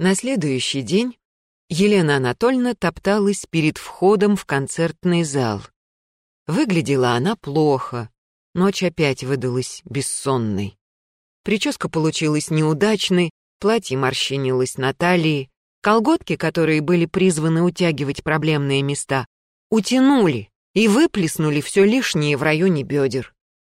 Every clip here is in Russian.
На следующий день Елена Анатольевна топталась перед входом в концертный зал. Выглядела она плохо, ночь опять выдалась бессонной. Прическа получилась неудачной, платье морщинилось на талии, колготки, которые были призваны утягивать проблемные места, утянули и выплеснули все лишнее в районе бедер.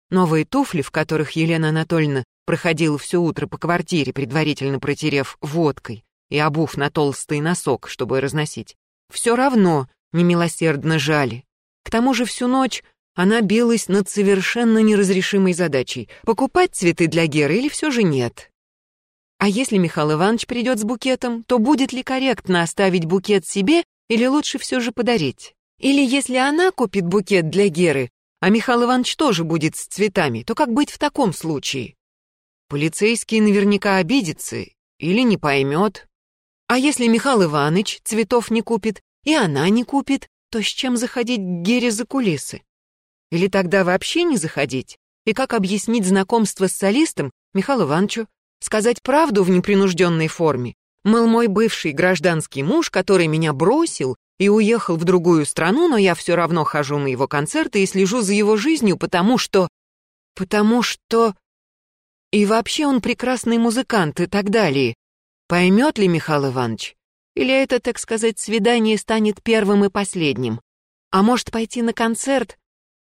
Новые туфли, в которых Елена Анатольевна проходила все утро по квартире, предварительно протерев водкой, и обув на толстый носок, чтобы разносить, все равно немилосердно жали. К тому же всю ночь она билась над совершенно неразрешимой задачей — покупать цветы для Геры или все же нет. А если Михаил Иванович придет с букетом, то будет ли корректно оставить букет себе или лучше все же подарить? Или если она купит букет для Геры, а Михаил Иванович тоже будет с цветами, то как быть в таком случае? Полицейский наверняка обидится или не поймет. А если Михаил Иванович цветов не купит, и она не купит, то с чем заходить к Гере за кулисы? Или тогда вообще не заходить? И как объяснить знакомство с солистом Михаилу Ивановичу? Сказать правду в непринужденной форме? Мыл мой бывший гражданский муж, который меня бросил и уехал в другую страну, но я все равно хожу на его концерты и слежу за его жизнью, потому что... Потому что... И вообще он прекрасный музыкант и так далее. Поймет ли Михаил Иванович? Или это, так сказать, свидание станет первым и последним? А может пойти на концерт,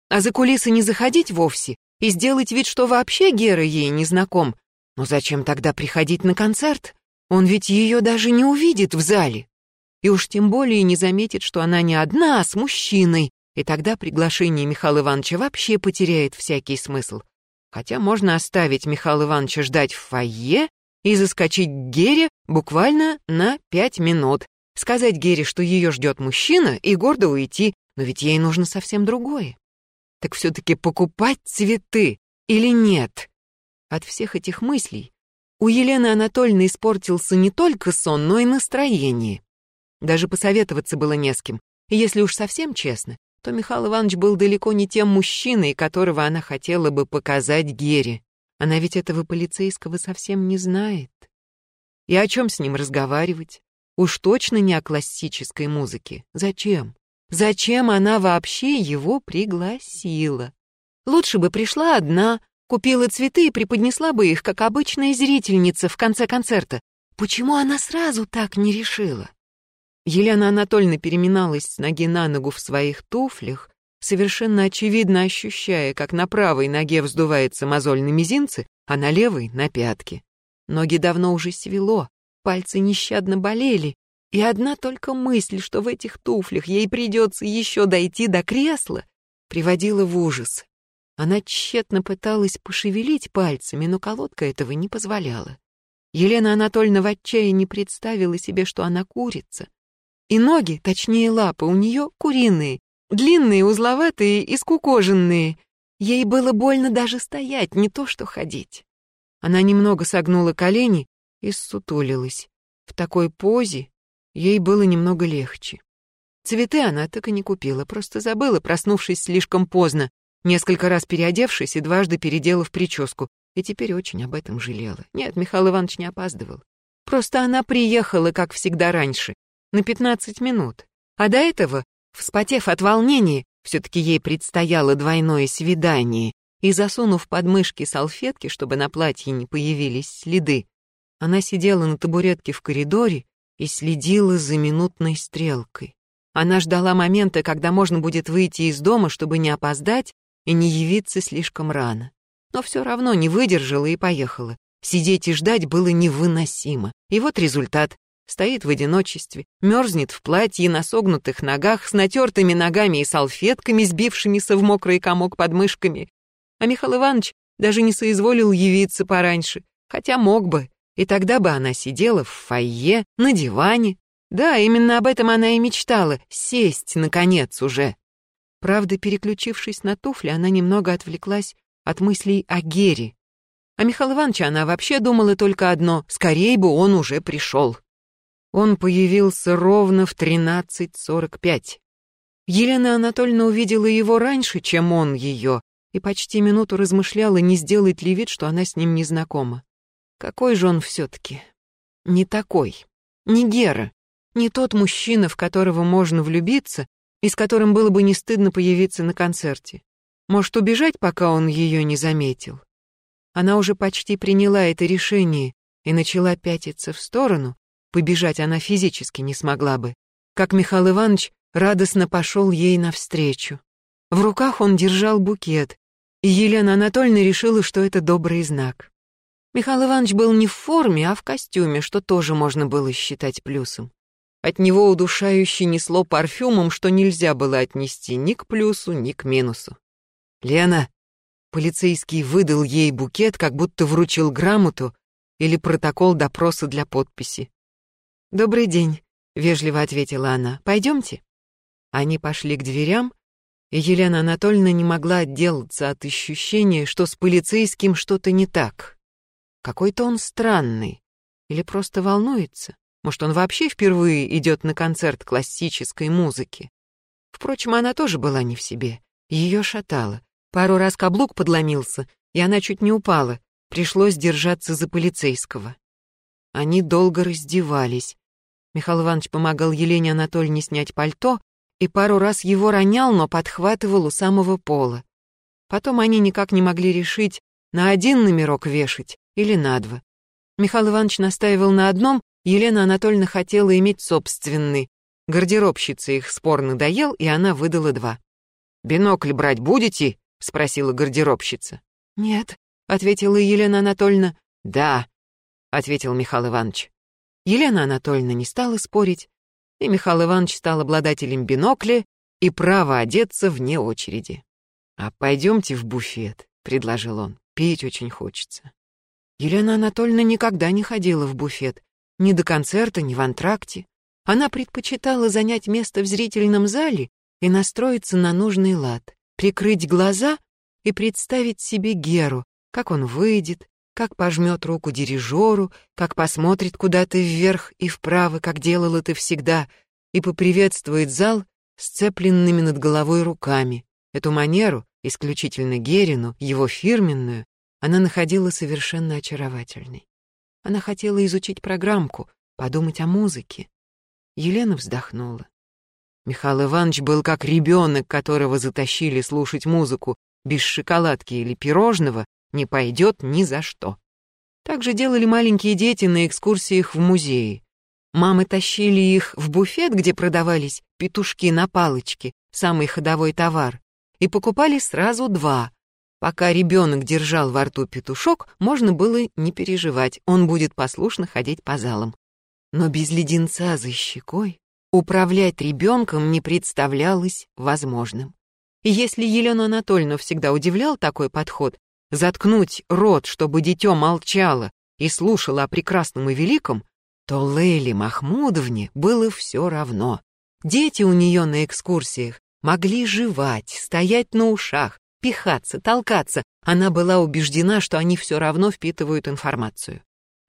а за кулисы не заходить вовсе и сделать вид, что вообще Гера ей не знаком? Но зачем тогда приходить на концерт? Он ведь ее даже не увидит в зале. И уж тем более не заметит, что она не одна, а с мужчиной, и тогда приглашение Михаила Ивановича вообще потеряет всякий смысл. Хотя можно оставить Михаила Ивановича ждать в фойе и заскочить к Гере буквально на пять минут. Сказать Гере, что ее ждет мужчина, и гордо уйти, но ведь ей нужно совсем другое. Так все-таки покупать цветы или нет? От всех этих мыслей у Елены Анатольевны испортился не только сон, но и настроение. Даже посоветоваться было не с кем. И если уж совсем честно, то Михаил Иванович был далеко не тем мужчиной, которого она хотела бы показать Гере. Она ведь этого полицейского совсем не знает. И о чем с ним разговаривать? Уж точно не о классической музыке. Зачем? Зачем она вообще его пригласила? Лучше бы пришла одна, купила цветы и преподнесла бы их, как обычная зрительница в конце концерта. Почему она сразу так не решила? Елена Анатольевна переминалась с ноги на ногу в своих туфлях, совершенно очевидно ощущая, как на правой ноге вздувается мозоль на мизинце, а на левой — на пятке. Ноги давно уже свело, пальцы нещадно болели, и одна только мысль, что в этих туфлях ей придется еще дойти до кресла, приводила в ужас. Она тщетно пыталась пошевелить пальцами, но колодка этого не позволяла. Елена Анатольевна в отчаянии представила себе, что она курица. И ноги, точнее лапы, у нее куриные, Длинные, узловатые и скукоженные. Ей было больно даже стоять, не то что ходить. Она немного согнула колени и ссутулилась. В такой позе ей было немного легче. Цветы она так и не купила, просто забыла, проснувшись слишком поздно, несколько раз переодевшись и дважды переделав прическу, и теперь очень об этом жалела. Нет, Михаил Иванович не опаздывал. Просто она приехала, как всегда раньше, на пятнадцать минут. А до этого Вспотев от волнения, все-таки ей предстояло двойное свидание, и засунув под мышки салфетки, чтобы на платье не появились следы, она сидела на табуретке в коридоре и следила за минутной стрелкой. Она ждала момента, когда можно будет выйти из дома, чтобы не опоздать и не явиться слишком рано. Но все равно не выдержала и поехала. Сидеть и ждать было невыносимо. И вот результат стоит в одиночестве, мерзнет в платье на согнутых ногах, с натертыми ногами и салфетками, сбившимися в мокрый комок под мышками. А Михаил Иванович даже не соизволил явиться пораньше, хотя мог бы, и тогда бы она сидела в фойе, на диване. Да, именно об этом она и мечтала, сесть, наконец, уже. Правда, переключившись на туфли, она немного отвлеклась от мыслей о Гере. А Михаил Ивановича она вообще думала только одно — скорее бы он уже пришел. Он появился ровно в 13.45. Елена Анатольевна увидела его раньше, чем он ее, и почти минуту размышляла, не сделает ли вид, что она с ним не знакома. Какой же он все-таки? Не такой. не Гера, не тот мужчина, в которого можно влюбиться и с которым было бы не стыдно появиться на концерте. Может, убежать, пока он ее не заметил? Она уже почти приняла это решение и начала пятиться в сторону, побежать она физически не смогла бы, как Михаил Иванович радостно пошел ей навстречу. В руках он держал букет, и Елена Анатольевна решила, что это добрый знак. Михаил Иванович был не в форме, а в костюме, что тоже можно было считать плюсом. От него удушающе несло парфюмом, что нельзя было отнести ни к плюсу, ни к минусу. «Лена!» Полицейский выдал ей букет, как будто вручил грамоту или протокол допроса для подписи. «Добрый день», — вежливо ответила она. «Пойдемте». Они пошли к дверям, и Елена Анатольевна не могла отделаться от ощущения, что с полицейским что-то не так. Какой-то он странный. Или просто волнуется. Может, он вообще впервые идет на концерт классической музыки. Впрочем, она тоже была не в себе. Ее шатало. Пару раз каблук подломился, и она чуть не упала. Пришлось держаться за полицейского. Они долго раздевались. Михаил Иванович помогал Елене Анатольевне снять пальто и пару раз его ронял, но подхватывал у самого пола. Потом они никак не могли решить, на один номерок вешать или на два. Михаил Иванович настаивал на одном, Елена Анатольевна хотела иметь собственный. Гардеробщица их спор надоел, и она выдала два. «Бинокль брать будете?» — спросила гардеробщица. «Нет», — ответила Елена Анатольевна. «Да», — ответил Михаил Иванович. Елена Анатольевна не стала спорить, и Михаил Иванович стал обладателем бинокля и права одеться вне очереди. «А пойдемте в буфет», — предложил он. «Пить очень хочется». Елена Анатольевна никогда не ходила в буфет, ни до концерта, ни в антракте. Она предпочитала занять место в зрительном зале и настроиться на нужный лад прикрыть глаза и представить себе Геру, как он выйдет, как пожмет руку дирижеру, как посмотрит куда-то вверх и вправо, как делал это всегда, и поприветствует зал сцепленными над головой руками. Эту манеру, исключительно Герину, его фирменную, она находила совершенно очаровательной. Она хотела изучить программку, подумать о музыке. Елена вздохнула. Михаил Иванович был как ребенок, которого затащили слушать музыку, без шоколадки или пирожного не пойдет ни за что. Так же делали маленькие дети на экскурсиях в музее. Мамы тащили их в буфет, где продавались петушки на палочке, самый ходовой товар, и покупали сразу два. Пока ребенок держал во рту петушок, можно было не переживать, он будет послушно ходить по залам. Но без леденца за щекой Управлять ребенком не представлялось возможным. И если Елену Анатольевну всегда удивлял такой подход, заткнуть рот, чтобы дитё молчало и слушало о прекрасном и великом, то Лейли Махмудовне было все равно. Дети у нее на экскурсиях могли жевать, стоять на ушах, пихаться, толкаться. Она была убеждена, что они все равно впитывают информацию.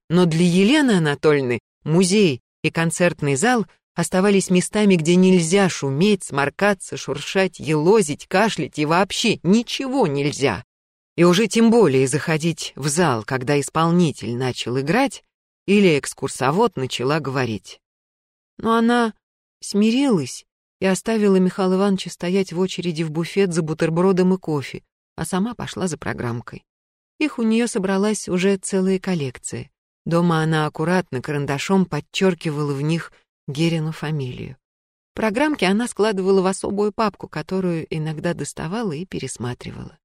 Но для Елены Анатольевны музей и концертный зал оставались местами, где нельзя шуметь, сморкаться, шуршать, елозить, кашлять и вообще ничего нельзя. И уже тем более заходить в зал, когда исполнитель начал играть или экскурсовод начала говорить. Но она смирилась и оставила Михаила Ивановича стоять в очереди в буфет за бутербродом и кофе, а сама пошла за программкой. Их у нее собралась уже целая коллекция. Дома она аккуратно карандашом подчеркивала в них Герину фамилию. Программки она складывала в особую папку, которую иногда доставала и пересматривала.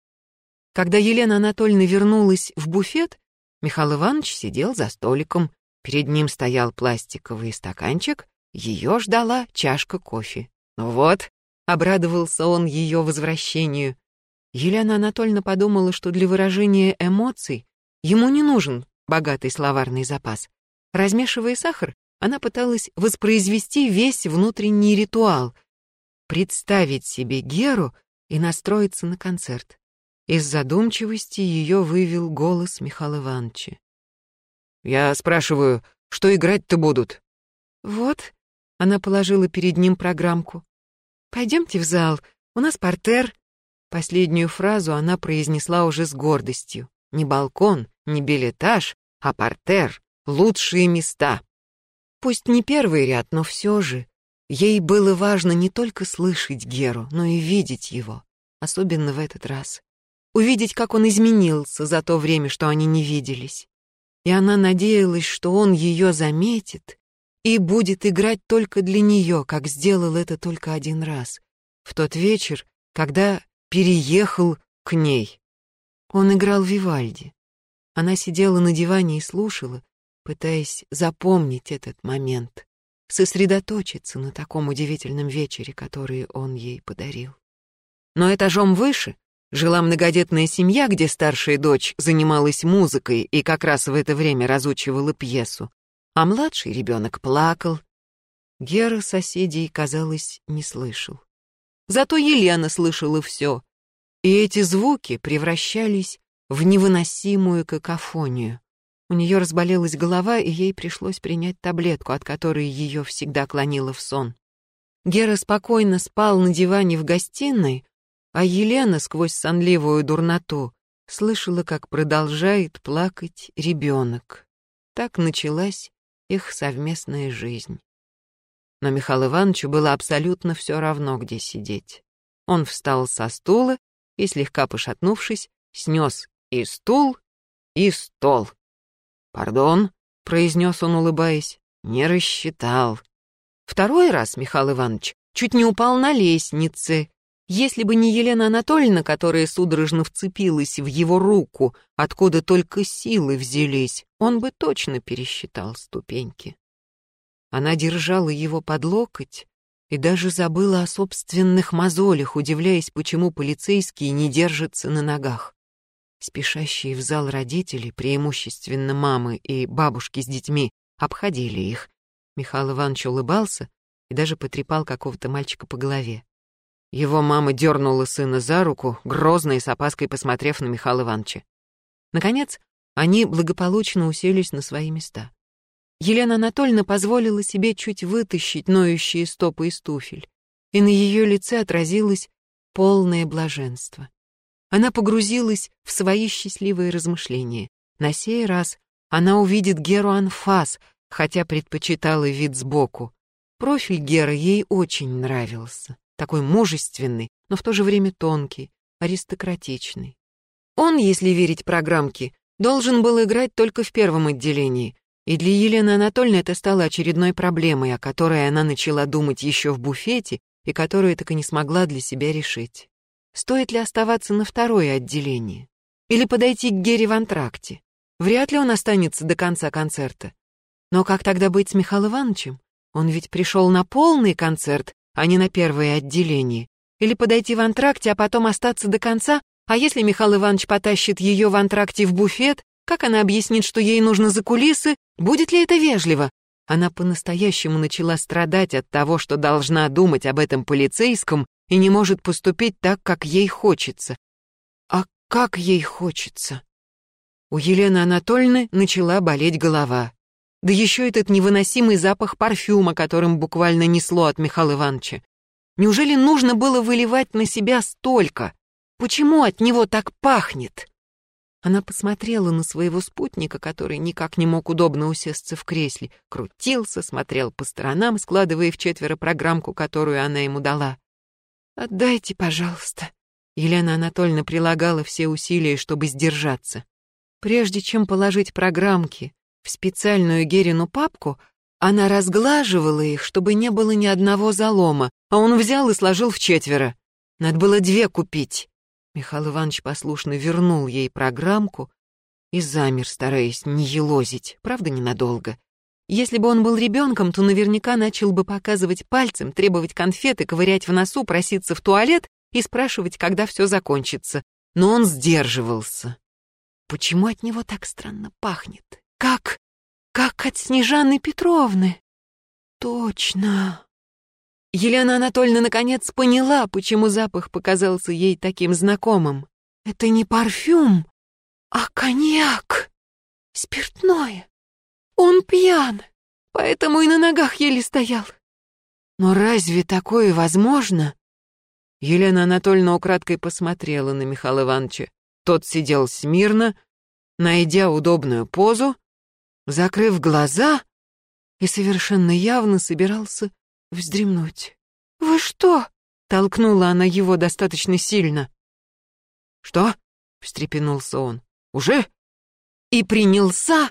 Когда Елена Анатольевна вернулась в буфет, Михаил Иванович сидел за столиком. Перед ним стоял пластиковый стаканчик, ее ждала чашка кофе. «Ну вот», — обрадовался он ее возвращению. Елена Анатольевна подумала, что для выражения эмоций ему не нужен богатый словарный запас. Размешивая сахар, она пыталась воспроизвести весь внутренний ритуал, представить себе Геру и настроиться на концерт. Из задумчивости ее вывел голос Михаила Ивановича. «Я спрашиваю, что играть-то будут?» «Вот», — она положила перед ним программку. «Пойдемте в зал, у нас портер». Последнюю фразу она произнесла уже с гордостью. Не балкон, не билетаж, а портер — лучшие места. пусть не первый ряд, но все же. Ей было важно не только слышать Геру, но и видеть его, особенно в этот раз. Увидеть, как он изменился за то время, что они не виделись. И она надеялась, что он ее заметит и будет играть только для нее, как сделал это только один раз, в тот вечер, когда переехал к ней. Он играл Вивальди. Она сидела на диване и слушала, пытаясь запомнить этот момент, сосредоточиться на таком удивительном вечере, который он ей подарил. Но этажом выше жила многодетная семья, где старшая дочь занималась музыкой и как раз в это время разучивала пьесу, а младший ребенок плакал. Гера соседей, казалось, не слышал. Зато Елена слышала все, и эти звуки превращались в невыносимую какофонию. У нее разболелась голова, и ей пришлось принять таблетку, от которой ее всегда клонило в сон. Гера спокойно спал на диване в гостиной, а Елена сквозь сонливую дурноту слышала, как продолжает плакать ребенок. Так началась их совместная жизнь. Но Михаилу Ивановичу было абсолютно все равно, где сидеть. Он встал со стула и, слегка пошатнувшись, снес и стул, и стол. «Пардон», — произнес он, улыбаясь, — «не рассчитал». Второй раз Михаил Иванович чуть не упал на лестнице. Если бы не Елена Анатольевна, которая судорожно вцепилась в его руку, откуда только силы взялись, он бы точно пересчитал ступеньки. Она держала его под локоть и даже забыла о собственных мозолях, удивляясь, почему полицейские не держатся на ногах. Спешащие в зал родители, преимущественно мамы и бабушки с детьми, обходили их. Михаил Иванович улыбался и даже потрепал какого-то мальчика по голове. Его мама дернула сына за руку, грозно и с опаской посмотрев на Михаила Ивановича. Наконец, они благополучно уселись на свои места. Елена Анатольевна позволила себе чуть вытащить ноющие стопы из туфель, и на ее лице отразилось полное блаженство. Она погрузилась в свои счастливые размышления. На сей раз она увидит Геру Анфас, хотя предпочитала вид сбоку. Профиль Геры ей очень нравился. Такой мужественный, но в то же время тонкий, аристократичный. Он, если верить программке, должен был играть только в первом отделении, и для Елены Анатольевны это стало очередной проблемой, о которой она начала думать еще в буфете и которую так и не смогла для себя решить. Стоит ли оставаться на второе отделение? Или подойти к Гере в антракте? Вряд ли он останется до конца концерта. Но как тогда быть с Михаилом Ивановичем? Он ведь пришел на полный концерт, а не на первое отделение. Или подойти в антракте, а потом остаться до конца? А если Михаил Иванович потащит ее в антракте в буфет, как она объяснит, что ей нужно за кулисы? Будет ли это вежливо? Она по-настоящему начала страдать от того, что должна думать об этом полицейском и не может поступить так, как ей хочется. А как ей хочется? У Елены Анатольевны начала болеть голова. Да еще этот невыносимый запах парфюма, которым буквально несло от Михаила Ивановича. Неужели нужно было выливать на себя столько? Почему от него так пахнет? Она посмотрела на своего спутника, который никак не мог удобно усесться в кресле, крутился, смотрел по сторонам, складывая в четверо программку, которую она ему дала. «Отдайте, пожалуйста». Елена Анатольевна прилагала все усилия, чтобы сдержаться. Прежде чем положить программки в специальную Герину папку, она разглаживала их, чтобы не было ни одного залома, а он взял и сложил в четверо. Надо было две купить. Михаил Иванович послушно вернул ей программку и замер, стараясь не елозить, правда, ненадолго. Если бы он был ребенком, то наверняка начал бы показывать пальцем, требовать конфеты, ковырять в носу, проситься в туалет и спрашивать, когда все закончится. Но он сдерживался. Почему от него так странно пахнет? Как? Как от Снежаны Петровны? Точно. Елена Анатольевна наконец поняла, почему запах показался ей таким знакомым. Это не парфюм, а коньяк. Спиртное. Он пьян, поэтому и на ногах еле стоял. Но разве такое возможно? Елена Анатольевна украдкой посмотрела на Михаила Ивановича. Тот сидел смирно, найдя удобную позу, закрыв глаза и совершенно явно собирался вздремнуть. «Вы что?» — толкнула она его достаточно сильно. «Что?» — встрепенулся он. «Уже?» И принялся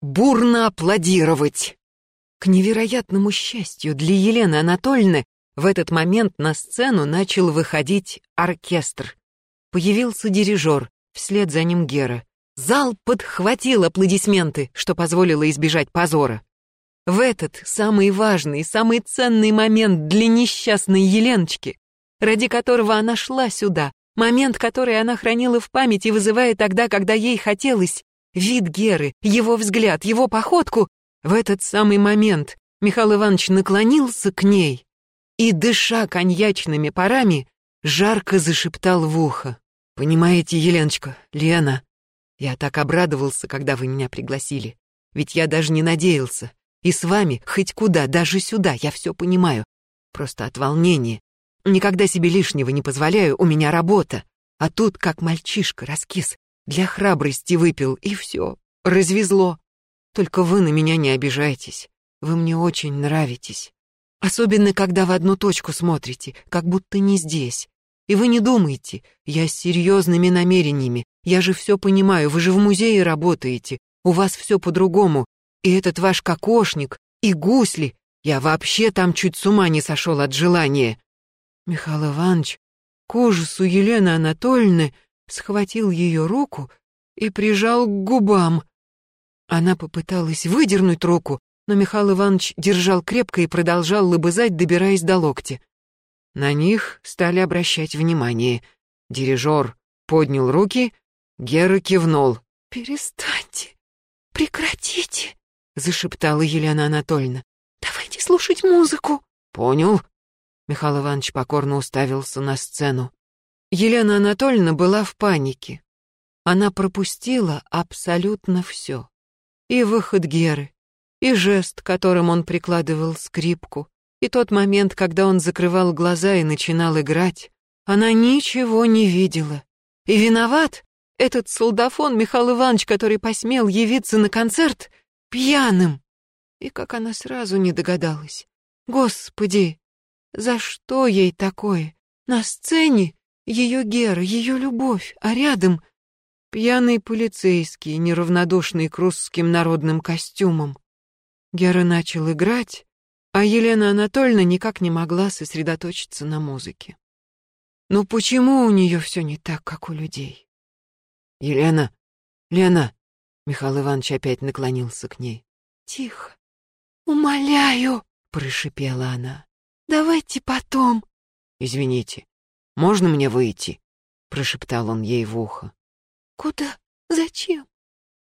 бурно аплодировать. К невероятному счастью для Елены Анатольевны в этот момент на сцену начал выходить оркестр. Появился дирижер, вслед за ним Гера. Зал подхватил аплодисменты, что позволило избежать позора. В этот самый важный, самый ценный момент для несчастной Еленочки, ради которого она шла сюда, момент, который она хранила в памяти, вызывая тогда, когда ей хотелось, вид Геры, его взгляд, его походку, в этот самый момент Михаил Иванович наклонился к ней и, дыша коньячными парами, жарко зашептал в ухо. «Понимаете, Еленочка, Лена, я так обрадовался, когда вы меня пригласили. Ведь я даже не надеялся. И с вами хоть куда, даже сюда, я все понимаю. Просто от волнения. Никогда себе лишнего не позволяю, у меня работа. А тут, как мальчишка, раскис. Для храбрости выпил, и все. Развезло. Только вы на меня не обижайтесь. Вы мне очень нравитесь. Особенно, когда в одну точку смотрите, как будто не здесь. И вы не думайте, я с серьезными намерениями. Я же все понимаю, вы же в музее работаете. У вас все по-другому. И этот ваш кокошник, и гусли. Я вообще там чуть с ума не сошел от желания. Михаил Иванович, к ужасу Елены Анатольевны, схватил ее руку и прижал к губам. Она попыталась выдернуть руку, но Михаил Иванович держал крепко и продолжал лобызать, добираясь до локтя. На них стали обращать внимание. Дирижер поднял руки, Гера кивнул. «Перестаньте, прекратите», — зашептала Елена Анатольевна. «Давайте слушать музыку». «Понял». Михаил Иванович покорно уставился на сцену. Елена Анатольевна была в панике. Она пропустила абсолютно все. И выход Геры, и жест, которым он прикладывал скрипку, и тот момент, когда он закрывал глаза и начинал играть, она ничего не видела. И виноват этот солдафон Михаил Иванович, который посмел явиться на концерт пьяным. И как она сразу не догадалась. Господи, за что ей такое? На сцене ее Гера, ее любовь, а рядом пьяный полицейский, неравнодушный к русским народным костюмам. Гера начал играть, а Елена Анатольевна никак не могла сосредоточиться на музыке. Но почему у нее все не так, как у людей? Елена, Лена, Михаил Иванович опять наклонился к ней. Тихо. Умоляю, прошипела она. Давайте потом. Извините, можно мне выйти? прошептал он ей в ухо. Куда? Зачем?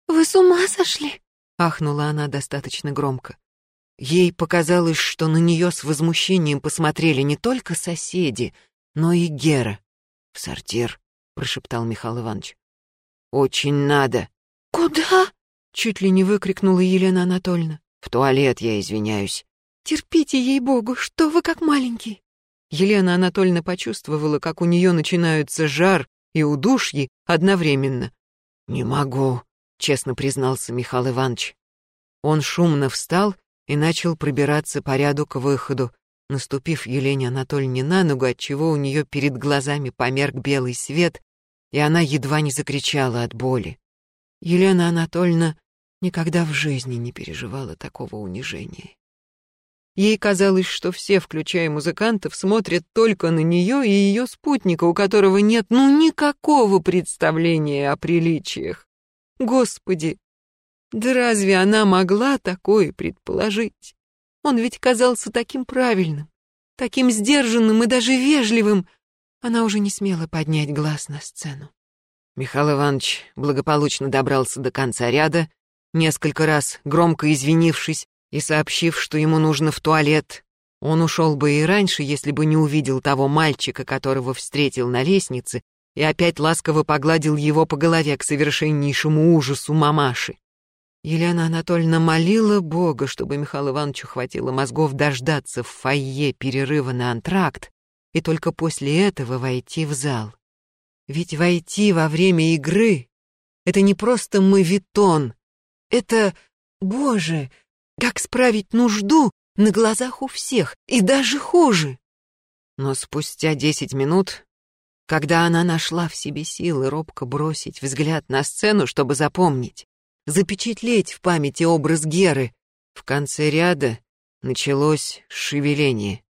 Вы с ума сошли? ахнула она достаточно громко. Ей показалось, что на нее с возмущением посмотрели не только соседи, но и Гера. «В сортир», — прошептал Михаил Иванович. «Очень надо». «Куда?» — чуть ли не выкрикнула Елена Анатольевна. «В туалет, я извиняюсь». «Терпите, ей-богу, что вы как маленький». Елена Анатольевна почувствовала, как у нее начинаются жар и удушье одновременно. «Не могу», — честно признался Михаил Иванович. Он шумно встал и начал пробираться по ряду к выходу, наступив Елене Анатольевне на ногу, отчего у нее перед глазами померк белый свет, и она едва не закричала от боли. Елена Анатольевна никогда в жизни не переживала такого унижения. Ей казалось, что все, включая музыкантов, смотрят только на нее и ее спутника, у которого нет ну никакого представления о приличиях. Господи, да разве она могла такое предположить? Он ведь казался таким правильным, таким сдержанным и даже вежливым. Она уже не смела поднять глаз на сцену. Михаил Иванович благополучно добрался до конца ряда, несколько раз громко извинившись и сообщив, что ему нужно в туалет. Он ушел бы и раньше, если бы не увидел того мальчика, которого встретил на лестнице, и опять ласково погладил его по голове к совершеннейшему ужасу мамаши. Елена Анатольевна молила Бога, чтобы Михаилу Ивановичу хватило мозгов дождаться в фойе перерыва на антракт и только после этого войти в зал. Ведь войти во время игры — это не просто мавитон, это, боже, как справить нужду на глазах у всех, и даже хуже. Но спустя десять минут, когда она нашла в себе силы робко бросить взгляд на сцену, чтобы запомнить, запечатлеть в памяти образ Геры, в конце ряда началось шевеление.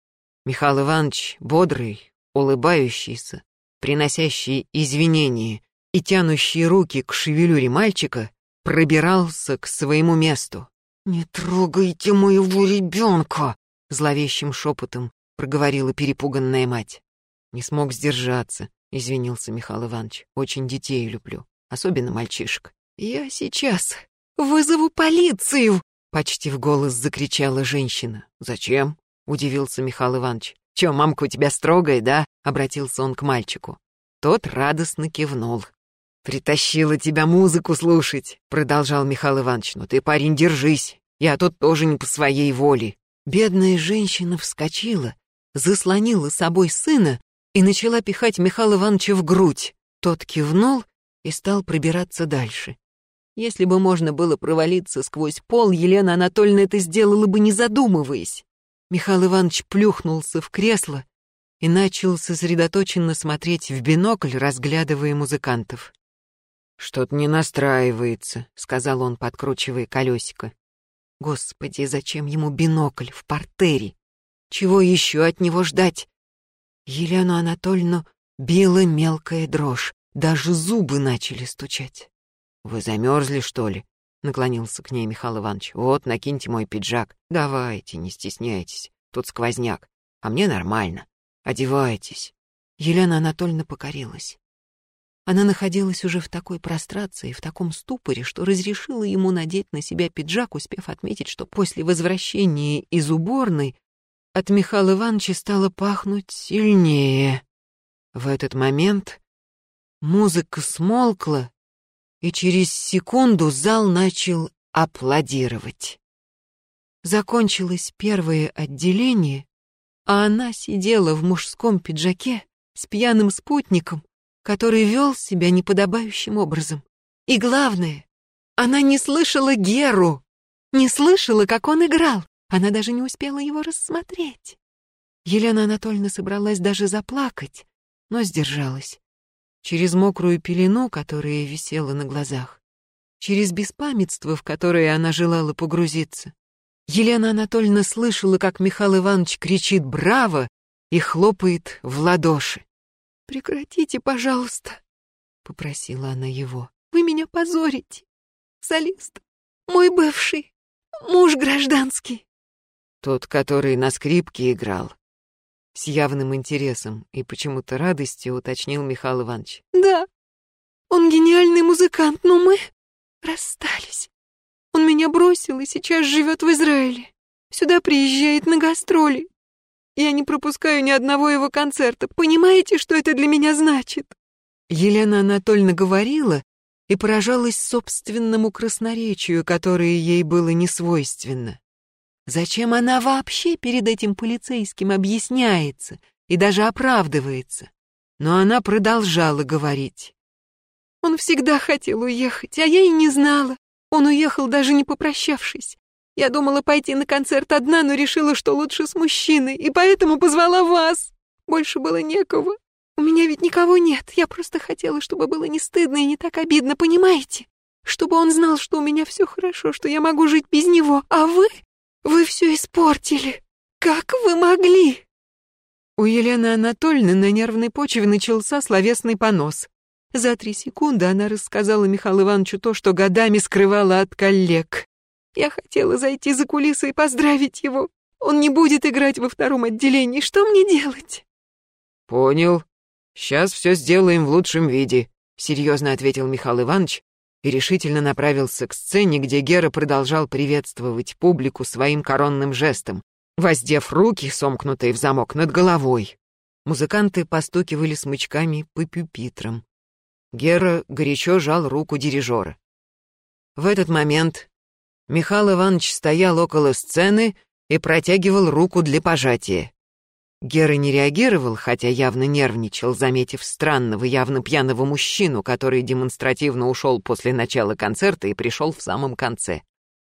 Михаил Иванович, бодрый, улыбающийся, приносящий извинения и тянущий руки к шевелюре мальчика, пробирался к своему месту. «Не трогайте моего ребенка!» — зловещим шепотом проговорила перепуганная мать. Не смог сдержаться, извинился Михаил Иванович. Очень детей люблю, особенно мальчишек. «Я сейчас вызову полицию!» — почти в голос закричала женщина. «Зачем?» — удивился Михаил Иванович. «Чё, мамка у тебя строгая, да?» — обратился он к мальчику. Тот радостно кивнул. «Притащила тебя музыку слушать», — продолжал Михаил Иванович. «Но ты, парень, держись. Я тут тоже не по своей воле». Бедная женщина вскочила, заслонила собой сына и начала пихать Михаила Ивановича в грудь. Тот кивнул и стал пробираться дальше. Если бы можно было провалиться сквозь пол, Елена Анатольевна это сделала бы, не задумываясь. Михаил Иванович плюхнулся в кресло и начал сосредоточенно смотреть в бинокль, разглядывая музыкантов. «Что-то не настраивается», — сказал он, подкручивая колесико. «Господи, зачем ему бинокль в портере? Чего еще от него ждать?» Елену Анатольевну била мелкая дрожь, даже зубы начали стучать. «Вы замерзли, что ли?» — наклонился к ней Михаил Иванович. «Вот, накиньте мой пиджак. Давайте, не стесняйтесь. Тут сквозняк. А мне нормально. Одевайтесь». Елена Анатольевна покорилась. Она находилась уже в такой прострации, в таком ступоре, что разрешила ему надеть на себя пиджак, успев отметить, что после возвращения из уборной от Михаила Ивановича стало пахнуть сильнее. В этот момент музыка смолкла, и через секунду зал начал аплодировать. Закончилось первое отделение, а она сидела в мужском пиджаке с пьяным спутником, который вел себя неподобающим образом. И главное, она не слышала Геру, не слышала, как он играл. Она даже не успела его рассмотреть. Елена Анатольевна собралась даже заплакать, но сдержалась. Через мокрую пелену, которая висела на глазах, через беспамятство, в которое она желала погрузиться, Елена Анатольевна слышала, как Михаил Иванович кричит «Браво!» и хлопает в ладоши. «Прекратите, пожалуйста», — попросила она его. «Вы меня позорите. Солист, мой бывший, муж гражданский». Тот, который на скрипке играл. С явным интересом и почему-то радостью уточнил Михаил Иванович. «Да, он гениальный музыкант, но мы расстались. Он меня бросил и сейчас живет в Израиле. Сюда приезжает на гастроли. Я не пропускаю ни одного его концерта. Понимаете, что это для меня значит?» Елена Анатольевна говорила и поражалась собственному красноречию, которое ей было несвойственно. Зачем она вообще перед этим полицейским объясняется и даже оправдывается? Но она продолжала говорить. Он всегда хотел уехать, а я и не знала. Он уехал, даже не попрощавшись. Я думала пойти на концерт одна, но решила, что лучше с мужчиной, и поэтому позвала вас. Больше было некого. У меня ведь никого нет. Я просто хотела, чтобы было не стыдно и не так обидно, понимаете? Чтобы он знал, что у меня все хорошо, что я могу жить без него. А вы? Вы все испортили. Как вы могли? У Елены Анатольевны на нервной почве начался словесный понос. За три секунды она рассказала Михаилу Ивановичу то, что годами скрывала от коллег. Я хотела зайти за кулисы и поздравить его. Он не будет играть во втором отделении. Что мне делать?» «Понял. Сейчас все сделаем в лучшем виде», — серьезно ответил Михаил Иванович и решительно направился к сцене, где Гера продолжал приветствовать публику своим коронным жестом, воздев руки, сомкнутые в замок, над головой. Музыканты постукивали смычками по пюпитрам. Гера горячо жал руку дирижера. В этот момент Михаил Иванович стоял около сцены и протягивал руку для пожатия. Гера не реагировал, хотя явно нервничал, заметив странного, явно пьяного мужчину, который демонстративно ушел после начала концерта и пришел в самом конце.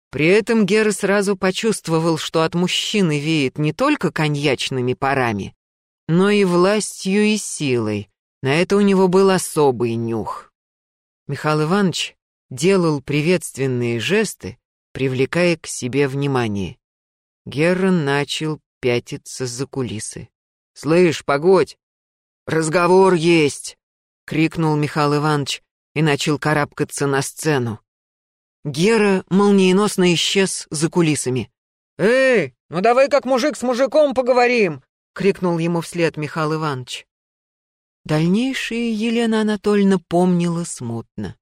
При этом Гера сразу почувствовал, что от мужчины веет не только коньячными парами, но и властью и силой. На это у него был особый нюх. Михаил Иванович делал приветственные жесты, привлекая к себе внимание. Гера начал пятиться за кулисы. «Слышь, погодь! Разговор есть!» — крикнул Михаил Иванович и начал карабкаться на сцену. Гера молниеносно исчез за кулисами. «Эй, ну давай как мужик с мужиком поговорим!» — крикнул ему вслед Михаил Иванович. Дальнейшее Елена Анатольевна помнила смутно.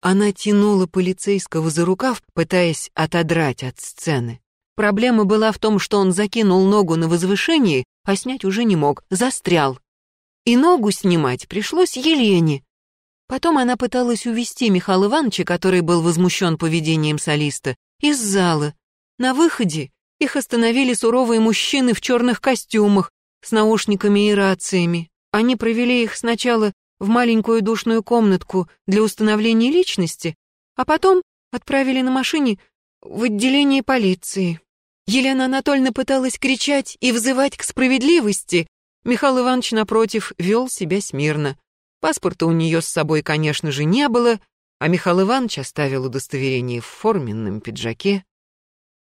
Она тянула полицейского за рукав, пытаясь отодрать от сцены. Проблема была в том, что он закинул ногу на возвышении, а снять уже не мог, застрял. И ногу снимать пришлось Елене, Потом она пыталась увести Михаила Ивановича, который был возмущен поведением солиста, из зала. На выходе их остановили суровые мужчины в черных костюмах, с наушниками и рациями. Они провели их сначала в маленькую душную комнатку для установления личности, а потом отправили на машине в отделение полиции. Елена Анатольевна пыталась кричать и взывать к справедливости. Михаил Иванович, напротив, вел себя смирно. Паспорта у нее с собой, конечно же, не было, а Михаил Иванович оставил удостоверение в форменном пиджаке.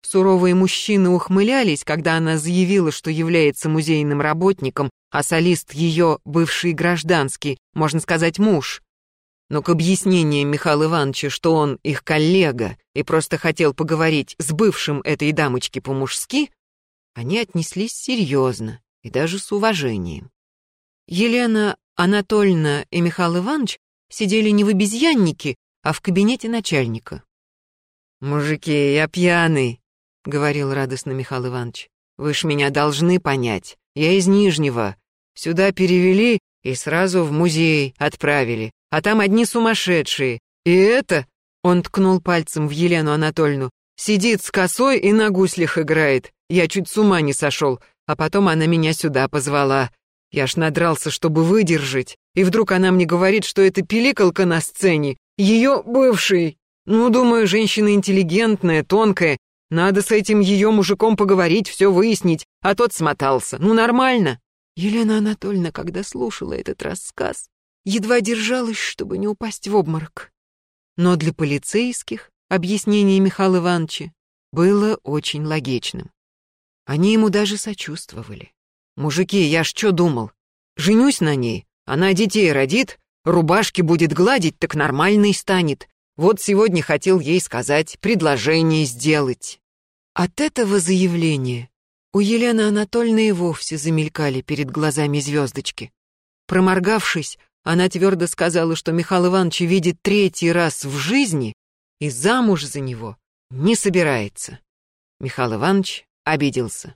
Суровые мужчины ухмылялись, когда она заявила, что является музейным работником, а солист ее бывший гражданский, можно сказать, муж. Но к объяснениям Михаила Ивановича, что он их коллега и просто хотел поговорить с бывшим этой дамочки по-мужски, они отнеслись серьезно и даже с уважением. Елена Анатольевна и Михаил Иванович сидели не в обезьяннике, а в кабинете начальника. «Мужики, я пьяный», — говорил радостно Михаил Иванович. «Вы ж меня должны понять. Я из Нижнего. Сюда перевели и сразу в музей отправили. А там одни сумасшедшие. И это...» — он ткнул пальцем в Елену Анатольевну. «Сидит с косой и на гуслях играет. Я чуть с ума не сошел. А потом она меня сюда позвала. Я ж надрался, чтобы выдержать. И вдруг она мне говорит, что это пиликалка на сцене. Ее бывший. Ну, думаю, женщина интеллигентная, тонкая. Надо с этим ее мужиком поговорить, все выяснить. А тот смотался. Ну, нормально. Елена Анатольевна, когда слушала этот рассказ, едва держалась, чтобы не упасть в обморок. Но для полицейских объяснение Михаила Ивановича было очень логичным. Они ему даже сочувствовали. «Мужики, я ж чё думал? Женюсь на ней, она детей родит, рубашки будет гладить, так нормальной станет. Вот сегодня хотел ей сказать, предложение сделать». От этого заявления у Елены Анатольевны и вовсе замелькали перед глазами звездочки. Проморгавшись, она твердо сказала, что Михаил Иванович видит третий раз в жизни и замуж за него не собирается. Михаил Иванович обиделся.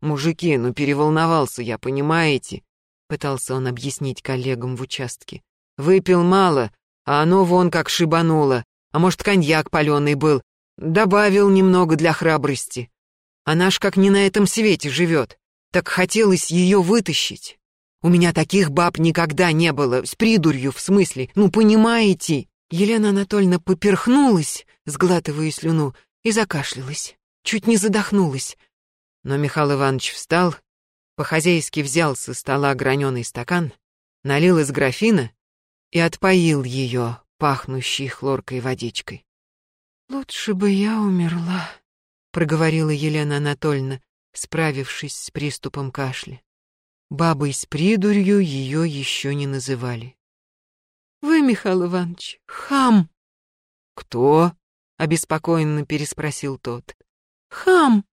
«Мужики, ну переволновался я, понимаете?» Пытался он объяснить коллегам в участке. «Выпил мало, а оно вон как шибануло. А может, коньяк паленый был. Добавил немного для храбрости. Она ж как не на этом свете живет. Так хотелось ее вытащить. У меня таких баб никогда не было, с придурью в смысле, ну понимаете?» Елена Анатольевна поперхнулась, сглатывая слюну, и закашлялась. Чуть не задохнулась. Но Михаил Иванович встал, по-хозяйски взял со стола граненый стакан, налил из графина и отпоил ее пахнущей хлоркой водичкой. «Лучше бы я умерла», — проговорила Елена Анатольевна, справившись с приступом кашля. Бабой с придурью ее еще не называли. «Вы, Михаил Иванович, хам!» «Кто?» — обеспокоенно переспросил тот. «Хам!»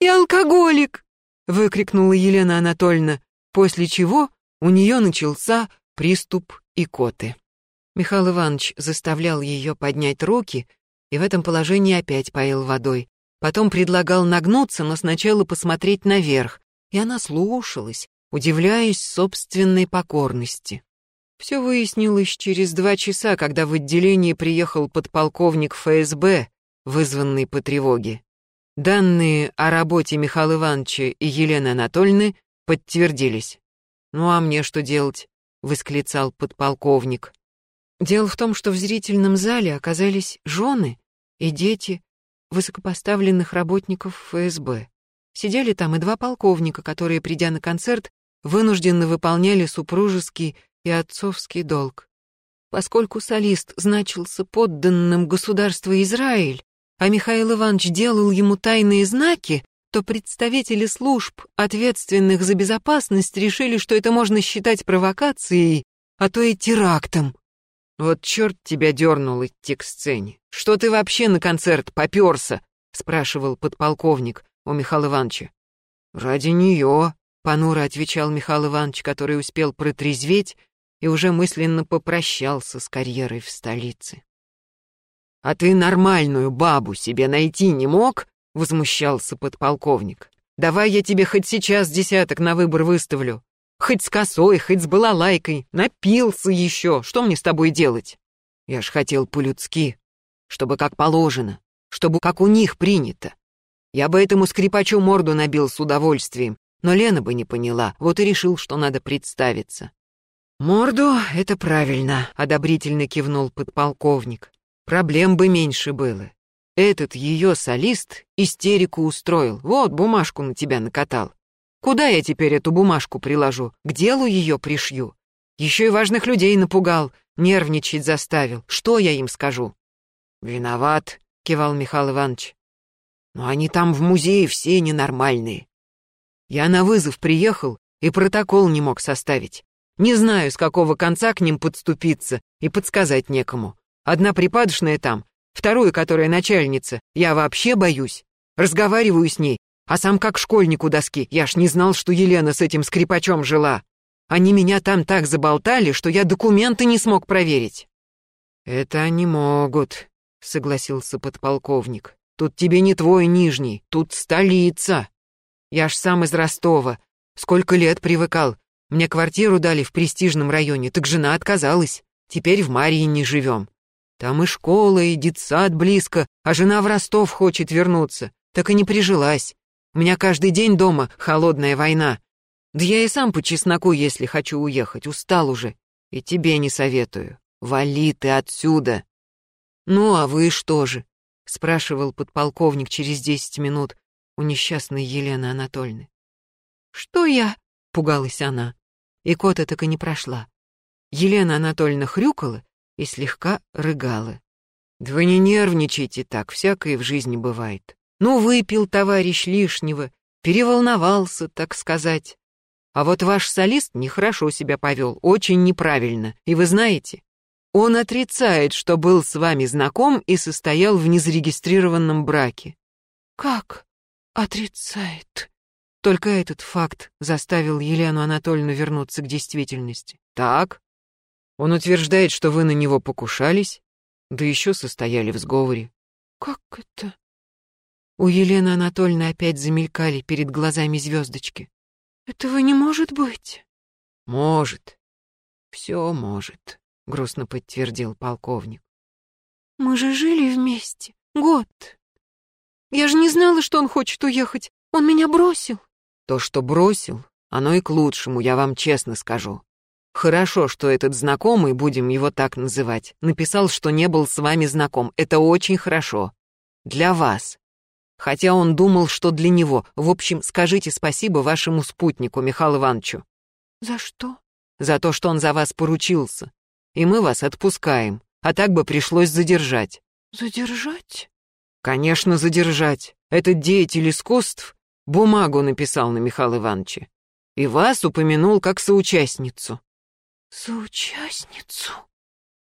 и алкоголик!» — выкрикнула Елена Анатольевна, после чего у нее начался приступ икоты. Михаил Иванович заставлял ее поднять руки и в этом положении опять поил водой. Потом предлагал нагнуться, но сначала посмотреть наверх, и она слушалась, удивляясь собственной покорности. Все выяснилось через два часа, когда в отделение приехал подполковник ФСБ, вызванный по тревоге. Данные о работе Михаила Ивановича и Елены Анатольевны подтвердились. «Ну а мне что делать?» — восклицал подполковник. Дело в том, что в зрительном зале оказались жены и дети, высокопоставленных работников ФСБ. Сидели там и два полковника, которые, придя на концерт, вынужденно выполняли супружеский и отцовский долг. Поскольку солист значился подданным государства Израиль, а Михаил Иванович делал ему тайные знаки, то представители служб, ответственных за безопасность, решили, что это можно считать провокацией, а то и терактом. «Вот черт тебя дернул идти к сцене. Что ты вообще на концерт попёрся?» — спрашивал подполковник у Михаила Ивановича. «Ради нее», — понуро отвечал Михаил Иванович, который успел протрезветь и уже мысленно попрощался с карьерой в столице. «А ты нормальную бабу себе найти не мог?» — возмущался подполковник. «Давай я тебе хоть сейчас десяток на выбор выставлю. Хоть с косой, хоть с балалайкой. Напился еще. Что мне с тобой делать? Я ж хотел по-людски, чтобы как положено, чтобы как у них принято. Я бы этому скрипачу морду набил с удовольствием, но Лена бы не поняла, вот и решил, что надо представиться. «Морду — это правильно», — одобрительно кивнул подполковник. «Проблем бы меньше было. Этот ее солист истерику устроил. Вот, бумажку на тебя накатал. Куда я теперь эту бумажку приложу? К делу ее пришью. Еще и важных людей напугал, нервничать заставил. Что я им скажу?» «Виноват», — кивал Михаил Иванович. «Но они там в музее все ненормальные. Я на вызов приехал и протокол не мог составить. Не знаю, с какого конца к ним подступиться и подсказать некому. Одна припадочная там, Вторую, которая начальница, я вообще боюсь. Разговариваю с ней, а сам как школьник у доски. Я ж не знал, что Елена с этим скрипачом жила. Они меня там так заболтали, что я документы не смог проверить». «Это они могут», — согласился подполковник. «Тут тебе не твой нижний, тут столица. Я ж сам из Ростова. Сколько лет привыкал. Мне квартиру дали в престижном районе, так жена отказалась. Теперь в Марии не живем. Там и школа, и детсад близко, а жена в Ростов хочет вернуться. Так и не прижилась. У меня каждый день дома холодная война. Да я и сам по чесноку, если хочу уехать, устал уже. И тебе не советую. Вали ты отсюда. Ну, а вы что же? Спрашивал подполковник через десять минут у несчастной Елены Анатольевны. Что я? Пугалась она. И кота так и не прошла. Елена Анатольевна хрюкала и слегка рыгала. «Да вы не нервничайте так, всякое в жизни бывает. Ну, выпил товарищ лишнего, переволновался, так сказать. А вот ваш солист нехорошо себя повел, очень неправильно, и вы знаете, он отрицает, что был с вами знаком и состоял в незарегистрированном браке». «Как отрицает?» Только этот факт заставил Елену Анатольевну вернуться к действительности. «Так, он утверждает, что вы на него покушались, да еще состояли в сговоре. Как это? У Елены Анатольевны опять замелькали перед глазами звездочки. Этого не может быть. Может. Все может, грустно подтвердил полковник. Мы же жили вместе. Год. Я же не знала, что он хочет уехать. Он меня бросил. То, что бросил, оно и к лучшему, я вам честно скажу. Хорошо, что этот знакомый, будем его так называть, написал, что не был с вами знаком. Это очень хорошо. Для вас. Хотя он думал, что для него. В общем, скажите спасибо вашему спутнику, Михаилу Ивановичу. За что? За то, что он за вас поручился. И мы вас отпускаем. А так бы пришлось задержать. Задержать? Конечно, задержать. Этот деятель искусств бумагу написал на Михаила Ивановича. И вас упомянул как соучастницу. «Соучастницу?»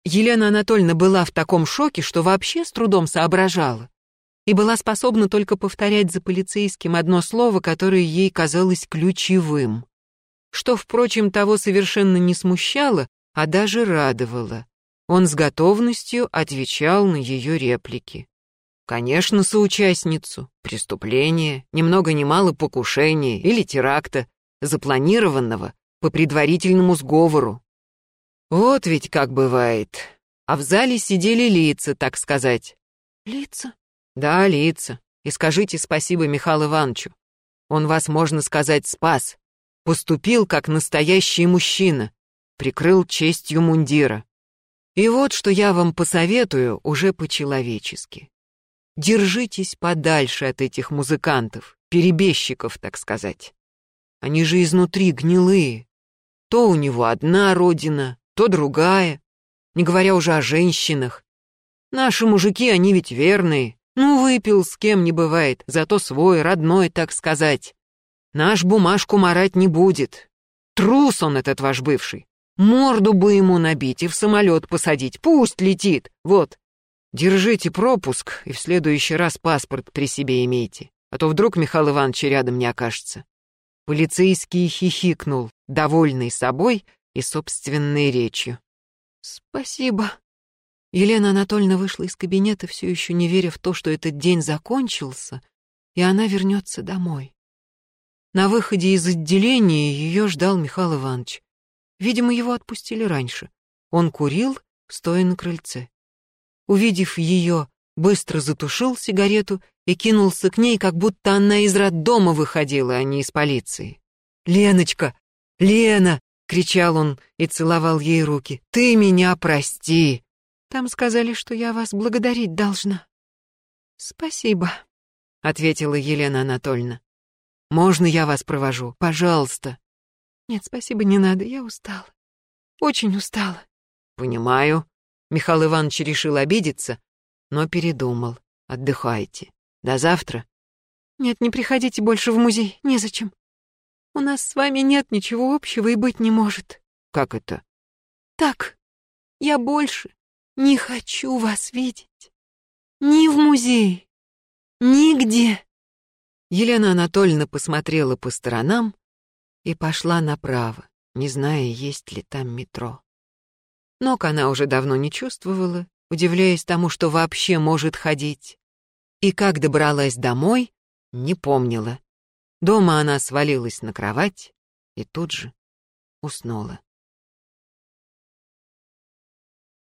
Елена Анатольевна была в таком шоке, что вообще с трудом соображала и была способна только повторять за полицейским одно слово, которое ей казалось ключевым, что, впрочем, того совершенно не смущало, а даже радовало. Он с готовностью отвечал на ее реплики. Конечно, соучастницу, преступление, ни много ни мало покушения или теракта, запланированного по предварительному сговору, вот ведь как бывает. А в зале сидели лица, так сказать. Лица? Да, лица. И скажите спасибо Михаилу Ивановичу. Он вас, можно сказать, спас. Поступил как настоящий мужчина. Прикрыл честью мундира. И вот что я вам посоветую уже по-человечески. Держитесь подальше от этих музыкантов, перебежчиков, так сказать. Они же изнутри гнилые. То у него одна родина, то другая, не говоря уже о женщинах. Наши мужики, они ведь верные. Ну, выпил, с кем не бывает, зато свой, родной, так сказать. Наш бумажку марать не будет. Трус он этот ваш бывший. Морду бы ему набить и в самолет посадить, пусть летит. Вот, Держите пропуск и в следующий раз паспорт при себе имейте, а то вдруг Михаил Иванович рядом не окажется. Полицейский хихикнул, довольный собой и собственной речью. «Спасибо». Елена Анатольевна вышла из кабинета, все еще не веря в то, что этот день закончился, и она вернется домой. На выходе из отделения ее ждал Михаил Иванович. Видимо, его отпустили раньше. Он курил, стоя на крыльце. Увидев ее, быстро затушил сигарету и кинулся к ней, как будто она из роддома выходила, а не из полиции. «Леночка! Лена!» — кричал он и целовал ей руки. «Ты меня прости!» «Там сказали, что я вас благодарить должна». «Спасибо», — ответила Елена Анатольевна. «Можно я вас провожу? Пожалуйста». «Нет, спасибо, не надо, я устала. Очень устала». «Понимаю», Михаил Иванович решил обидеться, но передумал. Отдыхайте. До завтра. Нет, не приходите больше в музей, незачем. У нас с вами нет ничего общего и быть не может. Как это? Так, я больше не хочу вас видеть. Ни в музее, нигде. Елена Анатольевна посмотрела по сторонам и пошла направо, не зная, есть ли там метро. Ног она уже давно не чувствовала, удивляясь тому, что вообще может ходить. И как добралась домой, не помнила. Дома она свалилась на кровать и тут же уснула.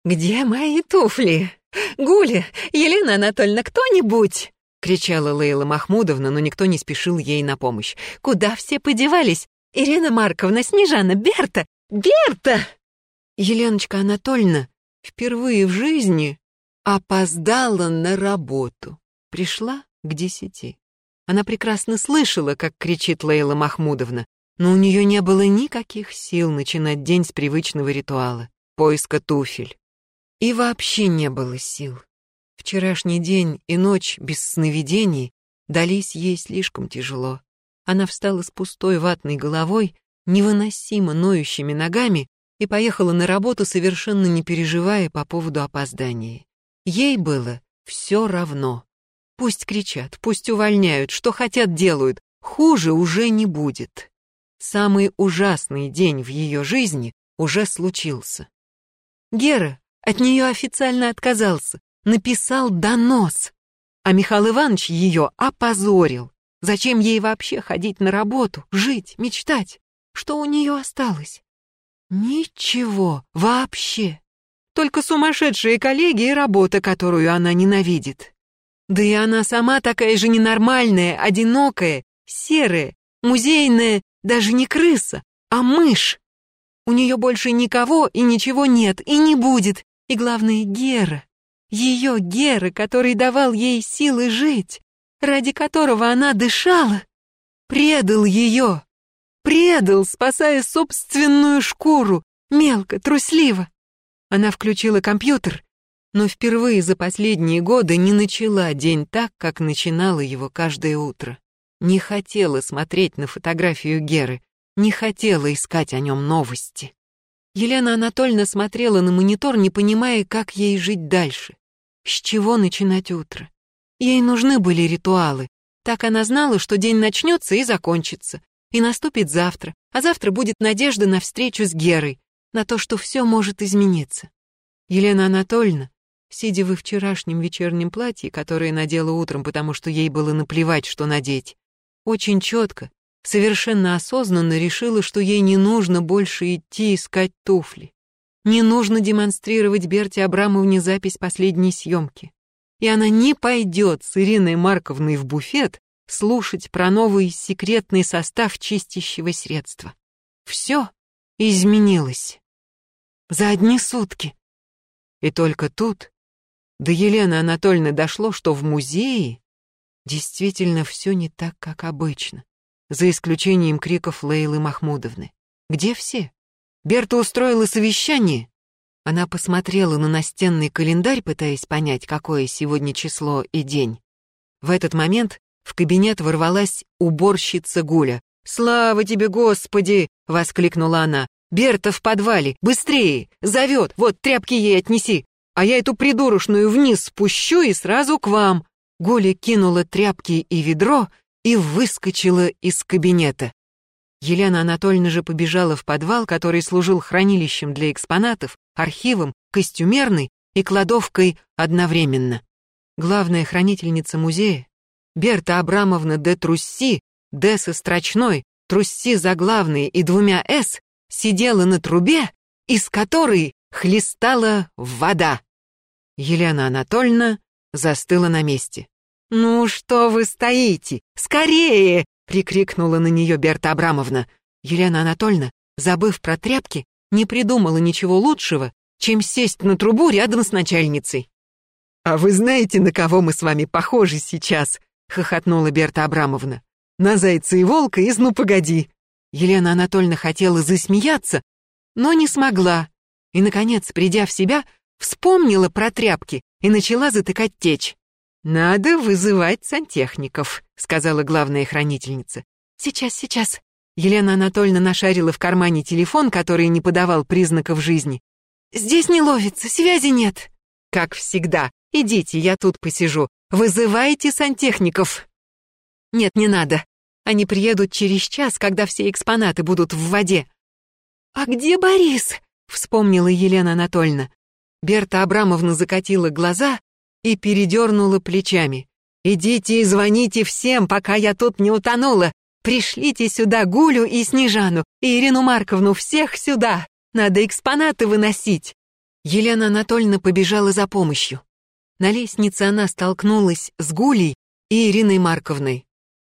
«Где мои туфли? Гуля, Елена Анатольевна, кто-нибудь?» — кричала Лейла Махмудовна, но никто не спешил ей на помощь. «Куда все подевались? Ирина Марковна, Снежана, Берта! Берта!» Еленочка Анатольевна впервые в жизни опоздала на работу. Пришла к десяти. Она прекрасно слышала, как кричит Лейла Махмудовна, но у нее не было никаких сил начинать день с привычного ритуала — поиска туфель. И вообще не было сил. Вчерашний день и ночь без сновидений дались ей слишком тяжело. Она встала с пустой ватной головой, невыносимо ноющими ногами и поехала на работу, совершенно не переживая по поводу опоздания. Ей было все равно. Пусть кричат, пусть увольняют, что хотят делают, хуже уже не будет. Самый ужасный день в ее жизни уже случился. Гера от нее официально отказался, написал донос, а Михаил Иванович ее опозорил. Зачем ей вообще ходить на работу, жить, мечтать? Что у нее осталось? Ничего, вообще. Только сумасшедшие коллеги и работа, которую она ненавидит. Да и она сама такая же ненормальная, одинокая, серая, музейная, даже не крыса, а мышь. У нее больше никого и ничего нет, и не будет. И главное, Гера. Ее Гера, который давал ей силы жить, ради которого она дышала, предал ее. Предал, спасая собственную шкуру, мелко, трусливо. Она включила компьютер, но впервые за последние годы не начала день так, как начинала его каждое утро. Не хотела смотреть на фотографию Геры, не хотела искать о нем новости. Елена Анатольевна смотрела на монитор, не понимая, как ей жить дальше. С чего начинать утро? Ей нужны были ритуалы. Так она знала, что день начнется и закончится. И наступит завтра, а завтра будет надежда на встречу с Герой, на то, что все может измениться. Елена Анатольевна, сидя во вчерашнем вечернем платье, которое надела утром, потому что ей было наплевать, что надеть, очень четко, совершенно осознанно решила, что ей не нужно больше идти искать туфли. Не нужно демонстрировать Берте Абрамовне запись последней съемки. И она не пойдет с Ириной Марковной в буфет слушать про новый секретный состав чистящего средства. Все изменилось. За одни сутки. И только тут До Елены Анатольевны дошло, что в музее действительно все не так, как обычно, за исключением криков Лейлы Махмудовны. Где все? Берта устроила совещание. Она посмотрела на настенный календарь, пытаясь понять, какое сегодня число и день. В этот момент в кабинет ворвалась уборщица Гуля. «Слава тебе, Господи!» — воскликнула она. «Берта в подвале! Быстрее! Зовет! Вот, тряпки ей отнеси! А я эту придурочную вниз спущу и сразу к вам!» Гуля кинула тряпки и ведро и выскочила из кабинета. Елена Анатольевна же побежала в подвал, который служил хранилищем для экспонатов, архивом, костюмерной и кладовкой одновременно. Главная хранительница музея, Берта Абрамовна де Трусси, Д со строчной, Трусси заглавной и двумя «С», сидела на трубе, из которой хлестала вода. Елена Анатольевна застыла на месте. «Ну что вы стоите? Скорее!» — прикрикнула на нее Берта Абрамовна. Елена Анатольевна, забыв про тряпки, не придумала ничего лучшего, чем сесть на трубу рядом с начальницей. «А вы знаете, на кого мы с вами похожи сейчас?» — хохотнула Берта Абрамовна. «На зайца и волка из «Ну, погоди». Елена Анатольевна хотела засмеяться, но не смогла. И, наконец, придя в себя, вспомнила про тряпки и начала затыкать течь. «Надо вызывать сантехников», — сказала главная хранительница. «Сейчас, сейчас». Елена Анатольевна нашарила в кармане телефон, который не подавал признаков жизни. «Здесь не ловится, связи нет». «Как всегда. Идите, я тут посижу. Вызывайте сантехников». «Нет, не надо. Они приедут через час, когда все экспонаты будут в воде». «А где Борис?» — вспомнила Елена Анатольевна. Берта Абрамовна закатила глаза и передернула плечами. «Идите и звоните всем, пока я тут не утонула. Пришлите сюда Гулю и Снежану, и Ирину Марковну, всех сюда. Надо экспонаты выносить». Елена Анатольевна побежала за помощью. На лестнице она столкнулась с Гулей и Ириной Марковной.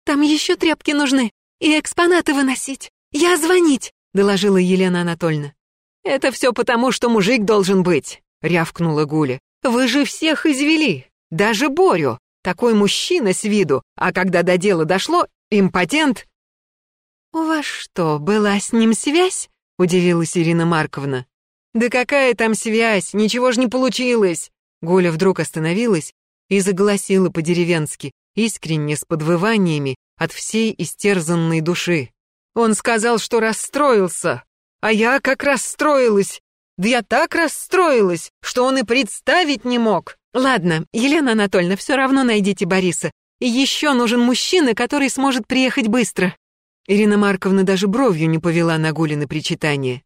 «Там еще тряпки нужны, и экспонаты выносить. Я звонить», — доложила Елена Анатольевна. «Это все потому, что мужик должен быть», — рявкнула Гуля. «Вы же всех извели, даже Борю. Такой мужчина с виду, а когда до дела дошло, импотент». «У вас что, была с ним связь?» — удивилась Ирина Марковна. «Да какая там связь? Ничего ж не получилось!» Гуля вдруг остановилась и заголосила по-деревенски, искренне с подвываниями от всей истерзанной души. «Он сказал, что расстроился, а я как расстроилась. Да я так расстроилась, что он и представить не мог. Ладно, Елена Анатольевна, все равно найдите Бориса. И еще нужен мужчина, который сможет приехать быстро». Ирина Марковна даже бровью не повела на Гулины причитание.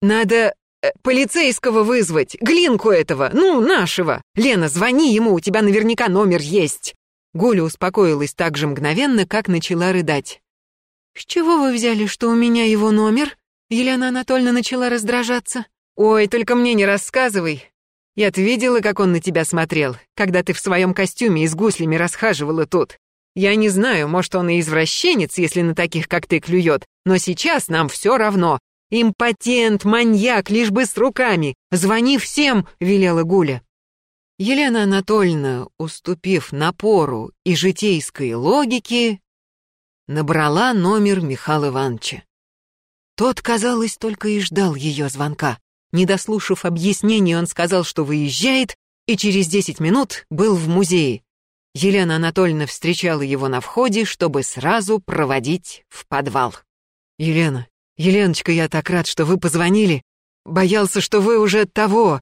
«Надо полицейского вызвать, Глинку этого, ну, нашего. Лена, звони ему, у тебя наверняка номер есть». Гуля успокоилась так же мгновенно, как начала рыдать. «С чего вы взяли, что у меня его номер?» Елена Анатольевна начала раздражаться. «Ой, только мне не рассказывай. Я-то видела, как он на тебя смотрел, когда ты в своем костюме и с гуслями расхаживала тут. Я не знаю, может, он и извращенец, если на таких, как ты, клюет, но сейчас нам все равно. Импотент, маньяк, лишь бы с руками. Звони всем!» — велела Гуля. Елена Анатольевна, уступив напору и житейской логике, набрала номер Михаила Ивановича. Тот, казалось, только и ждал ее звонка. Не дослушав объяснений, он сказал, что выезжает, и через десять минут был в музее. Елена Анатольевна встречала его на входе, чтобы сразу проводить в подвал. «Елена, Еленочка, я так рад, что вы позвонили. Боялся, что вы уже того,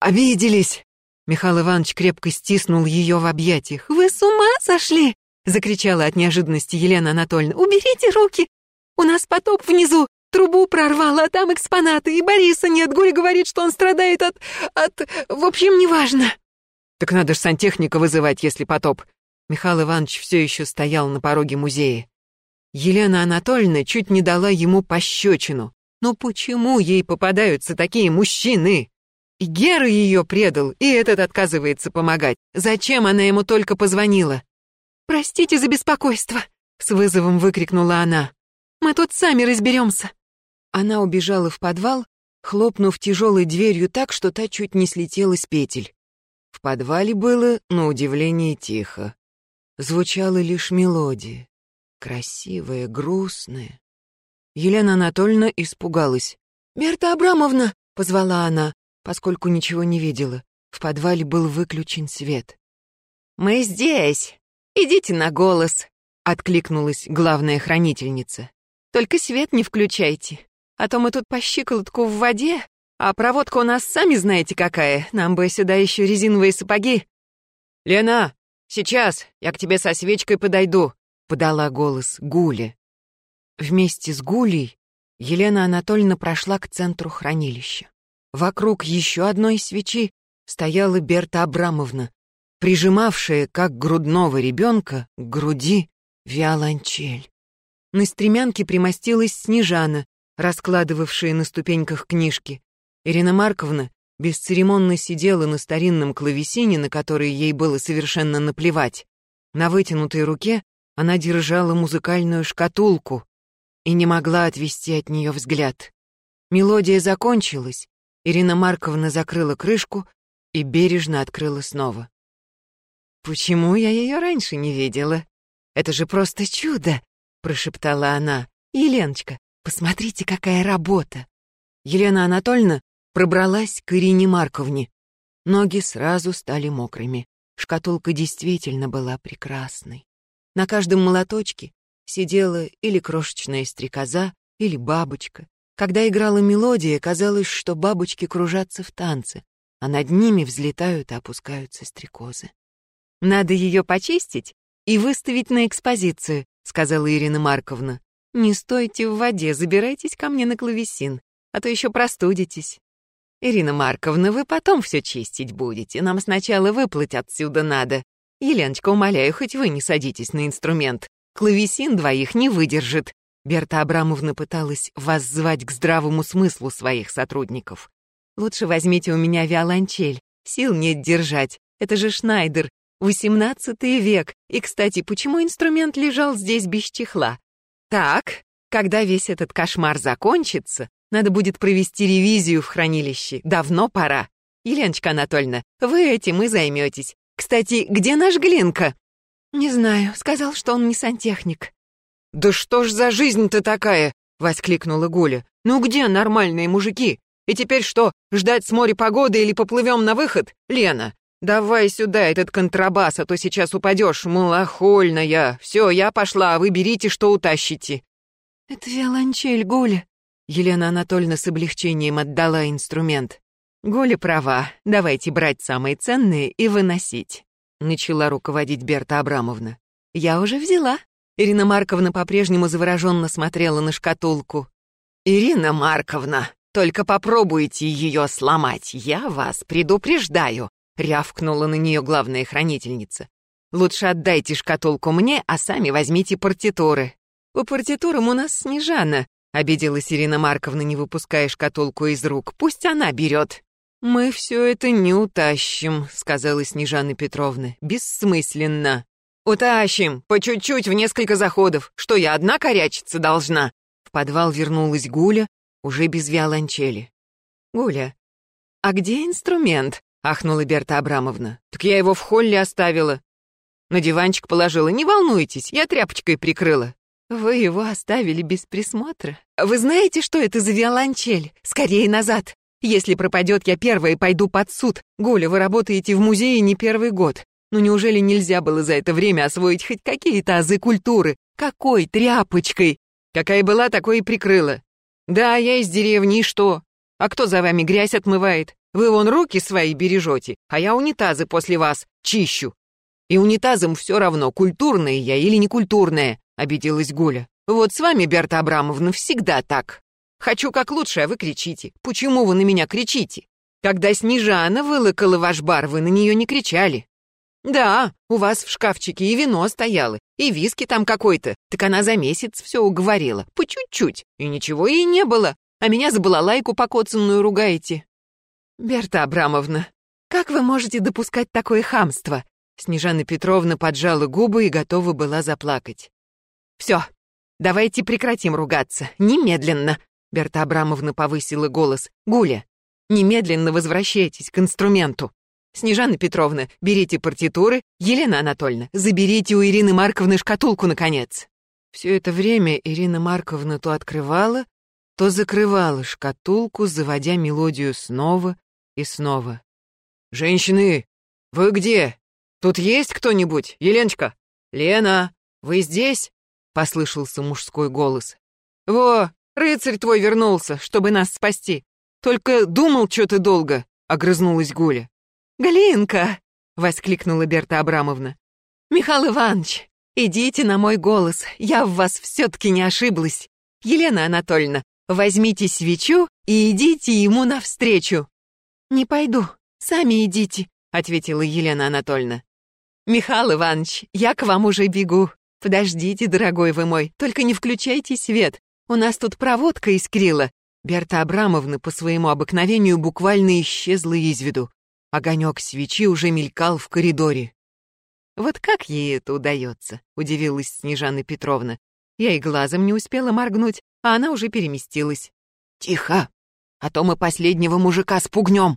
обиделись». Михаил Иванович крепко стиснул ее в объятиях. «Вы с ума сошли?» — закричала от неожиданности Елена Анатольевна. «Уберите руки! У нас потоп внизу! Трубу прорвало, а там экспонаты, и Бориса нет. Гуля говорит, что он страдает от... от... В общем, неважно. Так надо ж сантехника вызывать, если потоп. Михаил Иванович все еще стоял на пороге музея. Елена Анатольевна чуть не дала ему пощечину. Но почему ей попадаются такие мужчины? И Гера ее предал, и этот отказывается помогать. Зачем она ему только позвонила? «Простите за беспокойство», — с вызовом выкрикнула она. «Мы тут сами разберемся». Она убежала в подвал, хлопнув тяжелой дверью так, что та чуть не слетела с петель. В подвале было, на удивление, тихо. Звучала лишь мелодия. Красивая, грустная. Елена Анатольевна испугалась. «Берта Абрамовна!» — позвала она, поскольку ничего не видела. В подвале был выключен свет. «Мы здесь! Идите на голос!» — откликнулась главная хранительница. «Только свет не включайте, а то мы тут по щиколотку в воде, а проводка у нас сами знаете какая, нам бы сюда еще резиновые сапоги». «Лена, сейчас я к тебе со свечкой подойду», — подала голос Гуля. Вместе с Гулей Елена Анатольевна прошла к центру хранилища. Вокруг еще одной свечи стояла Берта Абрамовна, прижимавшая, как грудного ребенка, к груди виолончель. На стремянке примостилась Снежана, раскладывавшая на ступеньках книжки. Ирина Марковна бесцеремонно сидела на старинном клавесине, на который ей было совершенно наплевать. На вытянутой руке она держала музыкальную шкатулку и не могла отвести от нее взгляд. Мелодия закончилась, Ирина Марковна закрыла крышку и бережно открыла снова. «Почему я ее раньше не видела? Это же просто чудо!» — прошептала она. «Еленочка, посмотрите, какая работа!» Елена Анатольевна пробралась к Ирине Марковне. Ноги сразу стали мокрыми. Шкатулка действительно была прекрасной. На каждом молоточке сидела или крошечная стрекоза, или бабочка. Когда играла мелодия, казалось, что бабочки кружатся в танце, а над ними взлетают и опускаются стрекозы. «Надо ее почистить и выставить на экспозицию», — сказала Ирина Марковна. «Не стойте в воде, забирайтесь ко мне на клавесин, а то еще простудитесь». «Ирина Марковна, вы потом все чистить будете, нам сначала выплыть отсюда надо. Еленочка, умоляю, хоть вы не садитесь на инструмент. Клавесин двоих не выдержит». Берта Абрамовна пыталась воззвать к здравому смыслу своих сотрудников. «Лучше возьмите у меня виолончель, сил нет держать. Это же Шнайдер, Восемнадцатый век. И, кстати, почему инструмент лежал здесь без чехла? Так, когда весь этот кошмар закончится, надо будет провести ревизию в хранилище. Давно пора. Еленочка Анатольевна, вы этим и займетесь. Кстати, где наш Глинка? Не знаю, сказал, что он не сантехник. Да что ж за жизнь-то такая? Воскликнула Гуля. Ну где нормальные мужики? И теперь что, ждать с моря погоды или поплывем на выход? Лена, «Давай сюда этот контрабас, а то сейчас упадешь, малохольная. Все, я пошла, а вы берите, что утащите». «Это виолончель, Гуля». Елена Анатольевна с облегчением отдала инструмент. «Гуля права, давайте брать самые ценные и выносить», — начала руководить Берта Абрамовна. «Я уже взяла». Ирина Марковна по-прежнему завороженно смотрела на шкатулку. «Ирина Марковна, только попробуйте ее сломать, я вас предупреждаю», рявкнула на нее главная хранительница. «Лучше отдайте шкатулку мне, а сами возьмите партитуры». «По партитурам у нас Снежана», — обиделась Ирина Марковна, не выпуская шкатулку из рук. «Пусть она берет». «Мы все это не утащим», — сказала Снежана Петровна. «Бессмысленно». «Утащим, по чуть-чуть, в несколько заходов. Что, я одна корячиться должна?» В подвал вернулась Гуля, уже без виолончели. «Гуля, а где инструмент?» — ахнула Берта Абрамовна. «Так я его в холле оставила. На диванчик положила. Не волнуйтесь, я тряпочкой прикрыла». «Вы его оставили без присмотра? Вы знаете, что это за виолончель? Скорее назад! Если пропадет, я первая пойду под суд. Голя, вы работаете в музее не первый год. Ну неужели нельзя было за это время освоить хоть какие-то азы культуры? Какой тряпочкой? Какая была, такой и прикрыла. Да, я из деревни, что? А кто за вами грязь отмывает? Вы вон руки свои бережете, а я унитазы после вас чищу. И унитазам все равно, культурная я или некультурная, обиделась Гуля. Вот с вами, Берта Абрамовна, всегда так. Хочу как лучше, а вы кричите. Почему вы на меня кричите? Когда Снежана вылокала ваш бар, вы на нее не кричали. Да, у вас в шкафчике и вино стояло, и виски там какой-то. Так она за месяц все уговорила, по чуть-чуть, и ничего ей не было. А меня за балалайку покоцанную ругаете. «Берта Абрамовна, как вы можете допускать такое хамство?» Снежана Петровна поджала губы и готова была заплакать. «Все, давайте прекратим ругаться, немедленно!» Берта Абрамовна повысила голос. «Гуля, немедленно возвращайтесь к инструменту!» Снежана Петровна, берите партитуры. Елена Анатольевна, заберите у Ирины Марковны шкатулку, наконец». Все это время Ирина Марковна то открывала, то закрывала шкатулку, заводя мелодию снова и снова. «Женщины, вы где? Тут есть кто-нибудь? Еленочка? Лена, вы здесь?» — послышался мужской голос. «Во, рыцарь твой вернулся, чтобы нас спасти. Только думал что-то долго», — огрызнулась Гуля. «Галинка!» — воскликнула Берта Абрамовна. «Михаил Иванович, идите на мой голос, я в вас все-таки не ошиблась. Елена Анатольевна, возьмите свечу и идите ему навстречу». «Не пойду, сами идите», — ответила Елена Анатольевна. «Михаил Иванович, я к вам уже бегу. Подождите, дорогой вы мой, только не включайте свет. У нас тут проводка искрила». Берта Абрамовна по своему обыкновению буквально исчезла из виду. Огонек свечи уже мелькал в коридоре. «Вот как ей это удается?» — удивилась Снежана Петровна. Я и глазом не успела моргнуть, а она уже переместилась. «Тихо, а то мы последнего мужика спугнем.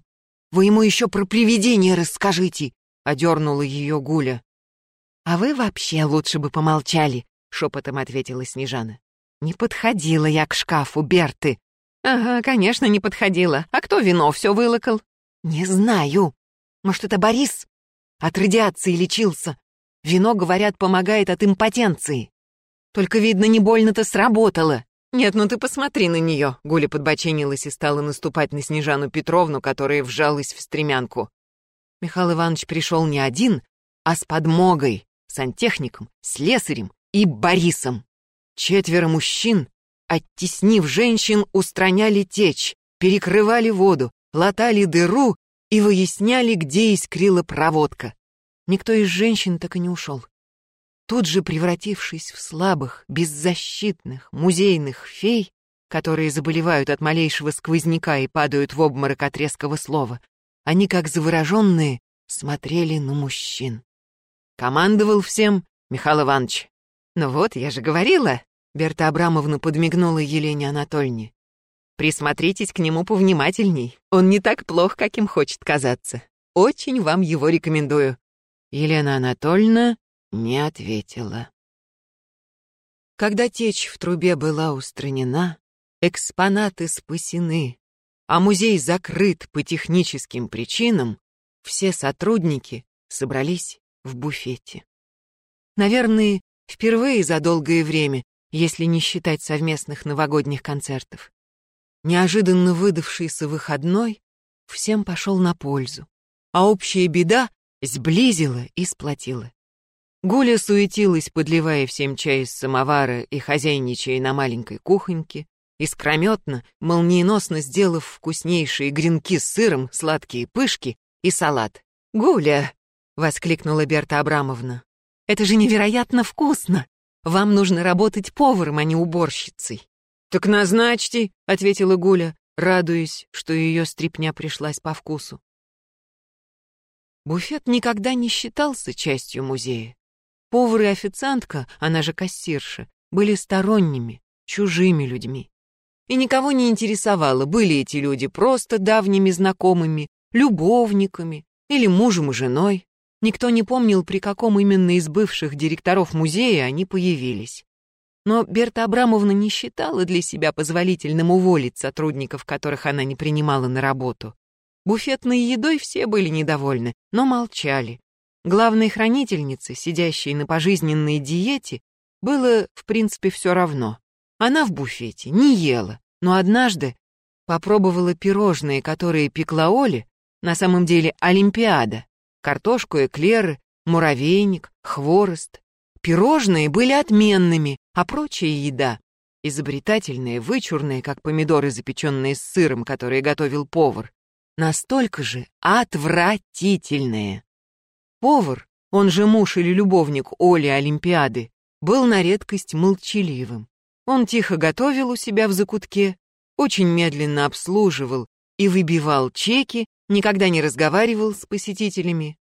Вы ему еще про привидение расскажите», — одернула ее Гуля. «А вы вообще лучше бы помолчали», — шепотом ответила Снежана. «Не подходила я к шкафу Берты». «Ага, конечно, не подходила. А кто вино все вылокал?» «Не знаю. Может, это Борис? От радиации лечился. Вино, говорят, помогает от импотенции. Только, видно, не больно-то сработало». «Нет, ну ты посмотри на нее», — Гуля подбоченилась и стала наступать на Снежану Петровну, которая вжалась в стремянку. Михаил Иванович пришел не один, а с подмогой, сантехником, слесарем и Борисом. Четверо мужчин, оттеснив женщин, устраняли течь, перекрывали воду, латали дыру и выясняли, где искрила проводка. Никто из женщин так и не ушел. Тут же превратившись в слабых, беззащитных, музейных фей, которые заболевают от малейшего сквозняка и падают в обморок от резкого слова, они, как завороженные, смотрели на мужчин. Командовал всем Михаил Иванович. «Ну вот, я же говорила», — Берта Абрамовна подмигнула Елене Анатольевне. «Присмотритесь к нему повнимательней. Он не так плох, каким хочет казаться. Очень вам его рекомендую». Елена Анатольевна не ответила. Когда течь в трубе была устранена, экспонаты спасены, а музей закрыт по техническим причинам, все сотрудники собрались в буфете. Наверное, впервые за долгое время, если не считать совместных новогодних концертов. Неожиданно выдавшийся выходной всем пошел на пользу, а общая беда сблизила и сплотила. Гуля суетилась, подливая всем чай из самовара и хозяйничая на маленькой кухоньке, искрометно, молниеносно сделав вкуснейшие гренки с сыром, сладкие пышки и салат. «Гуля!» — воскликнула Берта Абрамовна. «Это же невероятно вкусно! Вам нужно работать поваром, а не уборщицей». «Так назначьте», — ответила Гуля, радуясь, что ее стрипня пришлась по вкусу. Буфет никогда не считался частью музея. Повар и официантка, она же кассирша, были сторонними, чужими людьми. И никого не интересовало, были эти люди просто давними знакомыми, любовниками или мужем и женой. Никто не помнил, при каком именно из бывших директоров музея они появились. Но Берта Абрамовна не считала для себя позволительным уволить сотрудников, которых она не принимала на работу. Буфетной едой все были недовольны, но молчали. Главной хранительнице, сидящей на пожизненной диете, было, в принципе, все равно. Она в буфете не ела, но однажды попробовала пирожные, которые пекла Оля, на самом деле Олимпиада. Картошку, эклеры, муравейник, хворост. Пирожные были отменными, а прочая еда — изобретательная, вычурная, как помидоры, запеченные с сыром, которые готовил повар, настолько же отвратительная. Повар, он же муж или любовник Оли Олимпиады, был на редкость молчаливым. Он тихо готовил у себя в закутке, очень медленно обслуживал и выбивал чеки, никогда не разговаривал с посетителями.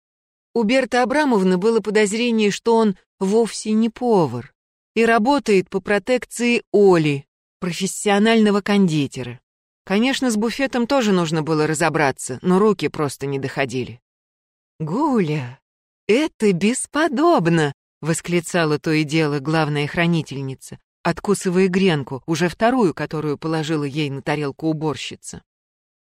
У Берты Абрамовны было подозрение, что он вовсе не повар и работает по протекции Оли, профессионального кондитера. Конечно, с буфетом тоже нужно было разобраться, но руки просто не доходили. Гуля, это бесподобно!» — восклицала то и дело главная хранительница, откусывая гренку, уже вторую, которую положила ей на тарелку уборщица.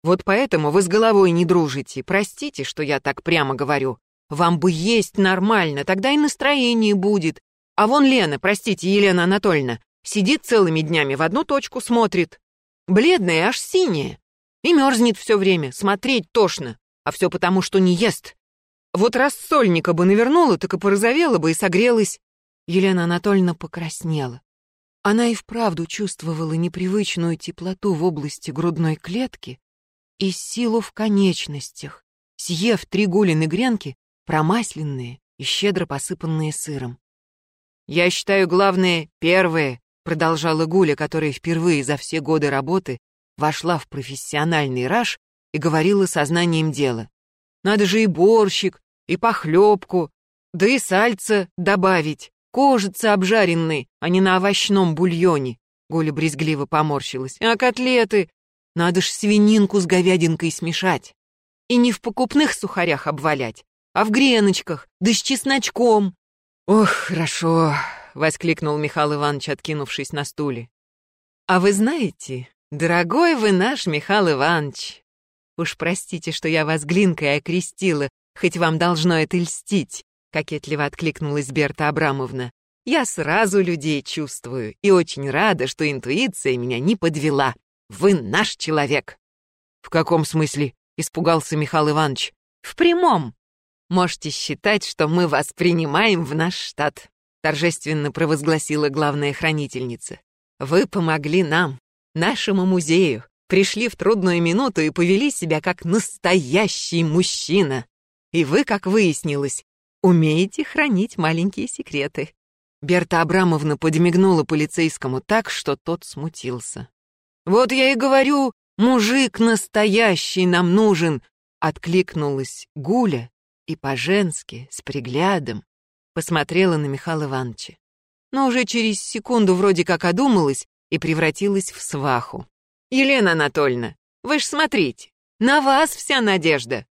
Вот поэтому вы с головой не дружите. Простите, что я так прямо говорю. Вам бы есть нормально, тогда и настроение будет. А вон Лена, простите, Елена Анатольевна, сидит целыми днями в одну точку, смотрит. Бледная, аж синяя. И мерзнет все время, смотреть тошно. А все потому, что не ест. Вот раз сольника бы навернула, так и порозовела бы и согрелась. Елена Анатольевна покраснела. Она и вправду чувствовала непривычную теплоту в области грудной клетки и силу в конечностях, съев три гулины гренки, промасленные и щедро посыпанные сыром. «Я считаю, главное, первое», — продолжала Гуля, которая впервые за все годы работы вошла в профессиональный раж и говорила сознанием дела. «Надо же и борщик, и похлебку, да и сальца добавить, кожица обжаренный, а не на овощном бульоне». Гуля брезгливо поморщилась. «А котлеты? Надо ж свининку с говядинкой смешать. И не в покупных сухарях обвалять, а в греночках, да с чесночком. Ох, хорошо, воскликнул Михаил Иванович, откинувшись на стуле. А вы знаете, дорогой вы наш Михаил Иванович, уж простите, что я вас глинкой окрестила, хоть вам должно это льстить, кокетливо откликнулась Берта Абрамовна. Я сразу людей чувствую и очень рада, что интуиция меня не подвела. Вы наш человек. В каком смысле? Испугался Михаил Иванович. В прямом. Можете считать, что мы вас принимаем в наш штат», — торжественно провозгласила главная хранительница. «Вы помогли нам, нашему музею, пришли в трудную минуту и повели себя как настоящий мужчина. И вы, как выяснилось, умеете хранить маленькие секреты». Берта Абрамовна подмигнула полицейскому так, что тот смутился. «Вот я и говорю, мужик настоящий нам нужен!» — откликнулась Гуля и по-женски, с приглядом, посмотрела на Михаила Ивановича. Но уже через секунду вроде как одумалась и превратилась в сваху. «Елена Анатольевна, вы ж смотрите, на вас вся надежда!»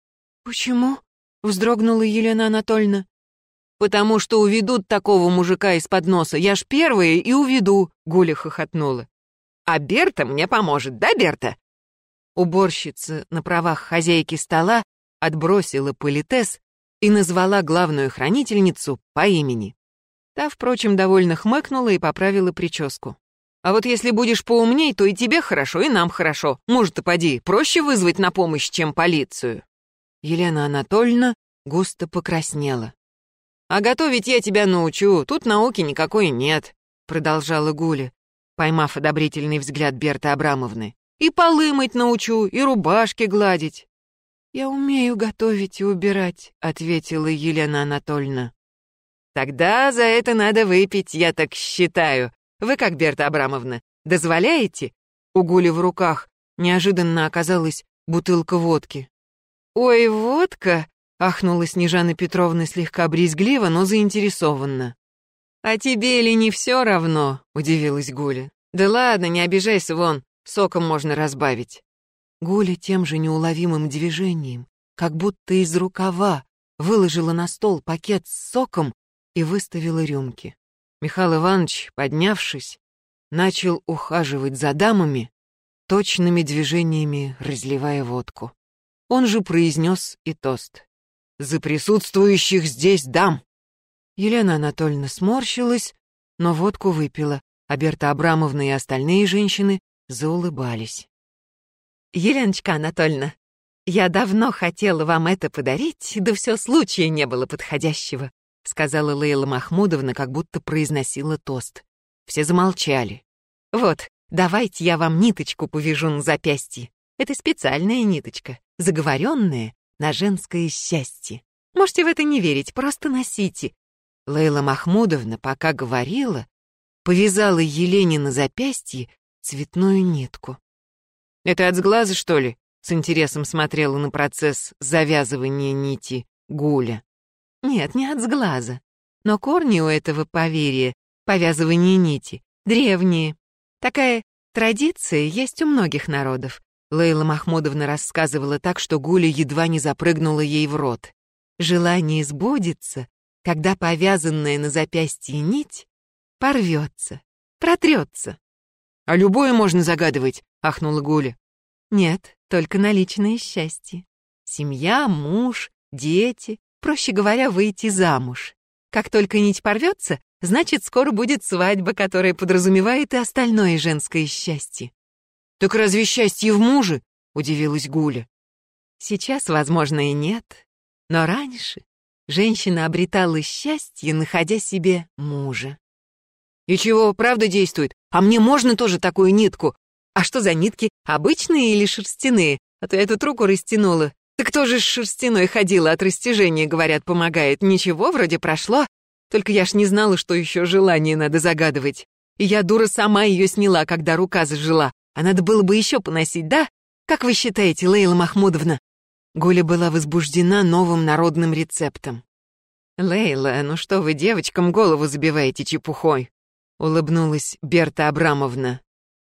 «Почему?» — вздрогнула Елена Анатольевна. «Потому что уведут такого мужика из-под носа. Я ж первая и уведу», — Гуля хохотнула. «А Берта мне поможет, да, Берта?» Уборщица на правах хозяйки стола отбросила политес и назвала главную хранительницу по имени. Та, впрочем, довольно хмыкнула и поправила прическу. «А вот если будешь поумней, то и тебе хорошо, и нам хорошо. Может, и поди, проще вызвать на помощь, чем полицию». Елена Анатольевна густо покраснела. «А готовить я тебя научу, тут науки никакой нет», — продолжала Гуля, поймав одобрительный взгляд Берты Абрамовны. «И полы мыть научу, и рубашки гладить. «Я умею готовить и убирать», — ответила Елена Анатольевна. «Тогда за это надо выпить, я так считаю. Вы как, Берта Абрамовна, дозволяете?» У Гули в руках неожиданно оказалась бутылка водки. «Ой, водка!» — ахнула Снежана Петровна слегка брезгливо, но заинтересованно. «А тебе ли не все равно?» — удивилась Гуля. «Да ладно, не обижайся, вон, соком можно разбавить». Гуля тем же неуловимым движением, как будто из рукава, выложила на стол пакет с соком и выставила рюмки. Михаил Иванович, поднявшись, начал ухаживать за дамами, точными движениями разливая водку. Он же произнес и тост. «За присутствующих здесь дам!» Елена Анатольевна сморщилась, но водку выпила, а Берта Абрамовна и остальные женщины заулыбались. «Еленочка Анатольевна, я давно хотела вам это подарить, да все случая не было подходящего», сказала Лейла Махмудовна, как будто произносила тост. Все замолчали. «Вот, давайте я вам ниточку повяжу на запястье. Это специальная ниточка, заговоренная на женское счастье. Можете в это не верить, просто носите». Лейла Махмудовна, пока говорила, повязала Елене на запястье цветную нитку. «Это от сглаза, что ли?» — с интересом смотрела на процесс завязывания нити Гуля. «Нет, не от сглаза. Но корни у этого поверья, повязывания нити, древние. Такая традиция есть у многих народов». Лейла Махмудовна рассказывала так, что Гуля едва не запрыгнула ей в рот. желание сбудется, когда повязанная на запястье нить порвется, протрется. «А любое можно загадывать», — ахнула Гуля. Нет, только на личное счастье. Семья, муж, дети, проще говоря, выйти замуж. Как только нить порвется, значит, скоро будет свадьба, которая подразумевает и остальное женское счастье. «Так разве счастье в муже?» — удивилась Гуля. Сейчас, возможно, и нет. Но раньше женщина обретала счастье, находя себе мужа. «И чего, правда действует? А мне можно тоже такую нитку?» «А что за нитки? Обычные или шерстяные? А то я тут руку растянула. Так кто же с шерстяной ходила от растяжения, говорят, помогает? Ничего, вроде прошло. Только я ж не знала, что еще желание надо загадывать. И я, дура, сама ее сняла, когда рука зажила. А надо было бы еще поносить, да? Как вы считаете, Лейла Махмудовна?» Гуля была возбуждена новым народным рецептом. «Лейла, ну что вы девочкам голову забиваете чепухой?» — улыбнулась Берта Абрамовна.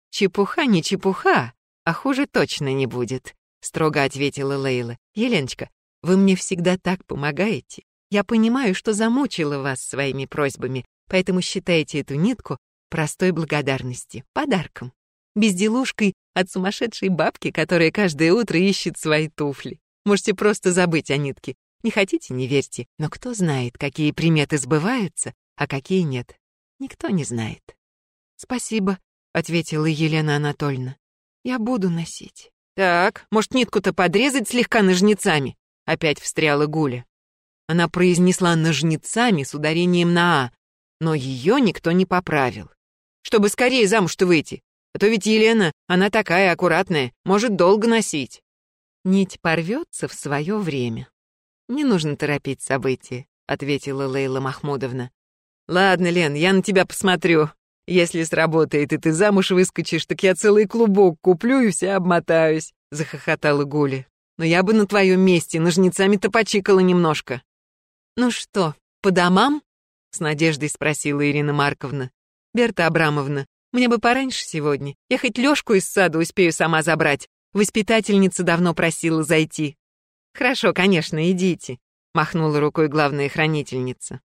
«Чепуха не чепуха, а хуже точно не будет», — строго ответила Лейла. «Еленочка, вы мне всегда так помогаете. Я понимаю, что замучила вас своими просьбами, поэтому считайте эту нитку простой благодарности, подарком, безделушкой от сумасшедшей бабки, которая каждое утро ищет свои туфли. Можете просто забыть о нитке. Не хотите, не верьте. Но кто знает, какие приметы сбываются, а какие нет. Никто не знает. «Спасибо», — ответила Елена Анатольевна. «Я буду носить». «Так, может, нитку-то подрезать слегка ножницами?» — опять встряла Гуля. Она произнесла «ножницами» с ударением на «а», но ее никто не поправил. «Чтобы скорее замуж-то выйти. А то ведь Елена, она такая аккуратная, может долго носить». Нить порвется в свое время. Не нужно торопить события, ответила Лейла Махмудовна. Ладно, Лен, я на тебя посмотрю. Если сработает и ты замуж выскочишь, так я целый клубок куплю и все обмотаюсь, захохотала Гуля. Но я бы на твоем месте ножницами-то почикала немножко. Ну что, по домам? С надеждой спросила Ирина Марковна. Берта Абрамовна, мне бы пораньше сегодня. Я хоть Лёшку из сада успею сама забрать, Воспитательница давно просила зайти. Хорошо, конечно, идите, махнула рукой главная хранительница.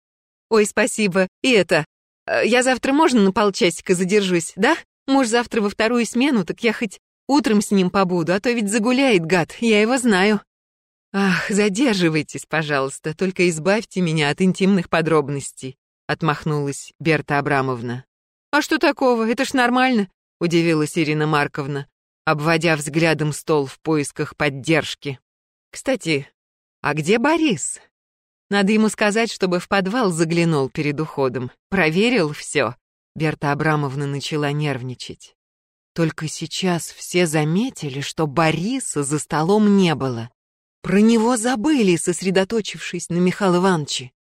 Ой, спасибо. И это, э, я завтра можно на полчасика задержусь, да? Муж завтра во вторую смену, так я хоть утром с ним побуду, а то ведь загуляет гад, я его знаю. Ах, задерживайтесь, пожалуйста, только избавьте меня от интимных подробностей, отмахнулась Берта Абрамовна. А что такого? Это ж нормально, удивилась Ирина Марковна обводя взглядом стол в поисках поддержки. «Кстати, а где Борис? Надо ему сказать, чтобы в подвал заглянул перед уходом. Проверил все». Берта Абрамовна начала нервничать. Только сейчас все заметили, что Бориса за столом не было. Про него забыли, сосредоточившись на Михаиле Ивановиче.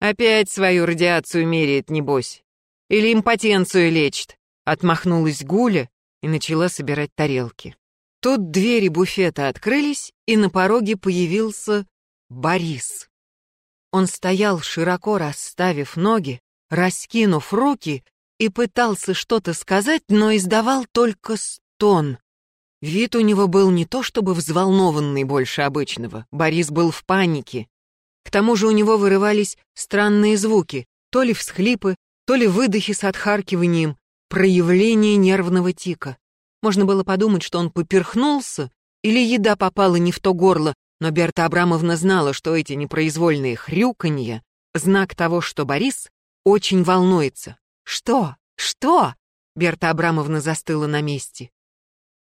«Опять свою радиацию меряет, небось. Или импотенцию лечит», — отмахнулась Гуля, и начала собирать тарелки. Тут двери буфета открылись, и на пороге появился Борис. Он стоял, широко расставив ноги, раскинув руки и пытался что-то сказать, но издавал только стон. Вид у него был не то чтобы взволнованный больше обычного, Борис был в панике. К тому же у него вырывались странные звуки, то ли всхлипы, то ли выдохи с отхаркиванием, проявление нервного тика. Можно было подумать, что он поперхнулся или еда попала не в то горло, но Берта Абрамовна знала, что эти непроизвольные хрюканья — знак того, что Борис очень волнуется. «Что? Что?» Берта Абрамовна застыла на месте.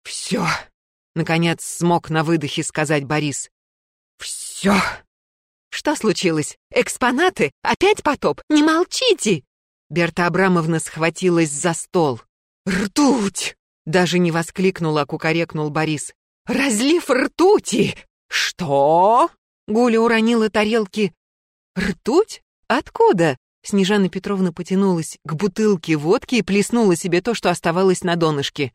«Все!» — наконец смог на выдохе сказать Борис. «Все!» «Что случилось? Экспонаты? Опять потоп? Не молчите!» Берта Абрамовна схватилась за стол. «Ртуть!» — даже не воскликнул, а кукарекнул Борис. «Разлив ртути!» «Что?» — Гуля уронила тарелки. «Ртуть? Откуда?» Снежана Петровна потянулась к бутылке водки и плеснула себе то, что оставалось на донышке.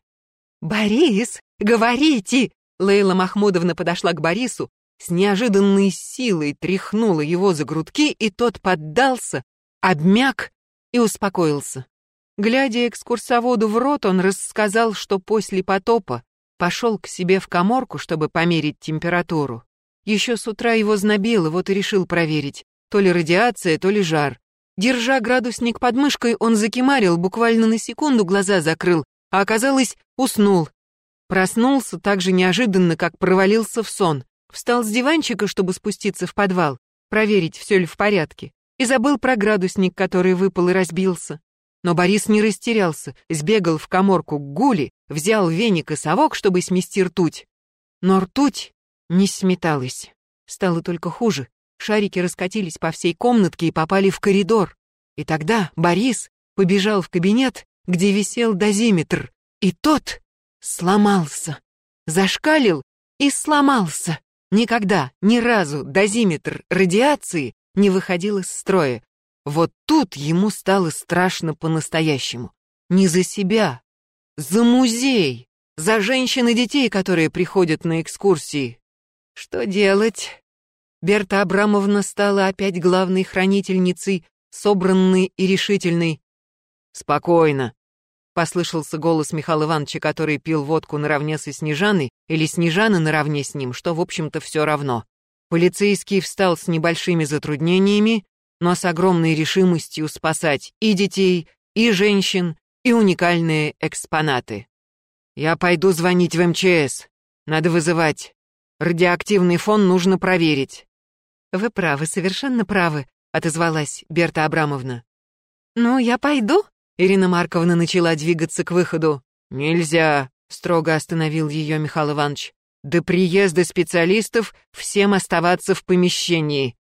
«Борис, говорите!» Лейла Махмудовна подошла к Борису, с неожиданной силой тряхнула его за грудки, и тот поддался, обмяк и успокоился. Глядя экскурсоводу в рот, он рассказал, что после потопа пошел к себе в коморку, чтобы померить температуру. Еще с утра его знобило, вот и решил проверить. То ли радиация, то ли жар. Держа градусник под мышкой, он закимарил, буквально на секунду глаза закрыл, а оказалось, уснул. Проснулся так же неожиданно, как провалился в сон. Встал с диванчика, чтобы спуститься в подвал, проверить, все ли в порядке, и забыл про градусник, который выпал и разбился. Но Борис не растерялся, сбегал в коморку к Гуле, взял веник и совок, чтобы смести ртуть. Но ртуть не сметалась. Стало только хуже. Шарики раскатились по всей комнатке и попали в коридор. И тогда Борис побежал в кабинет, где висел дозиметр, и тот сломался. Зашкалил и сломался. Никогда, ни разу дозиметр радиации не выходил из строя. Вот тут ему стало страшно по-настоящему. Не за себя, за музей, за женщин и детей, которые приходят на экскурсии. Что делать? Берта Абрамовна стала опять главной хранительницей, собранной и решительной. «Спокойно», — послышался голос Михаила Ивановича, который пил водку наравне со Снежаной, или Снежана наравне с ним, что, в общем-то, все равно. Полицейский встал с небольшими затруднениями, но с огромной решимостью спасать и детей, и женщин, и уникальные экспонаты. «Я пойду звонить в МЧС. Надо вызывать. Радиоактивный фон нужно проверить». «Вы правы, совершенно правы», — отозвалась Берта Абрамовна. «Ну, я пойду?» Ирина Марковна начала двигаться к выходу. «Нельзя», — строго остановил ее Михаил Иванович. «До приезда специалистов всем оставаться в помещении».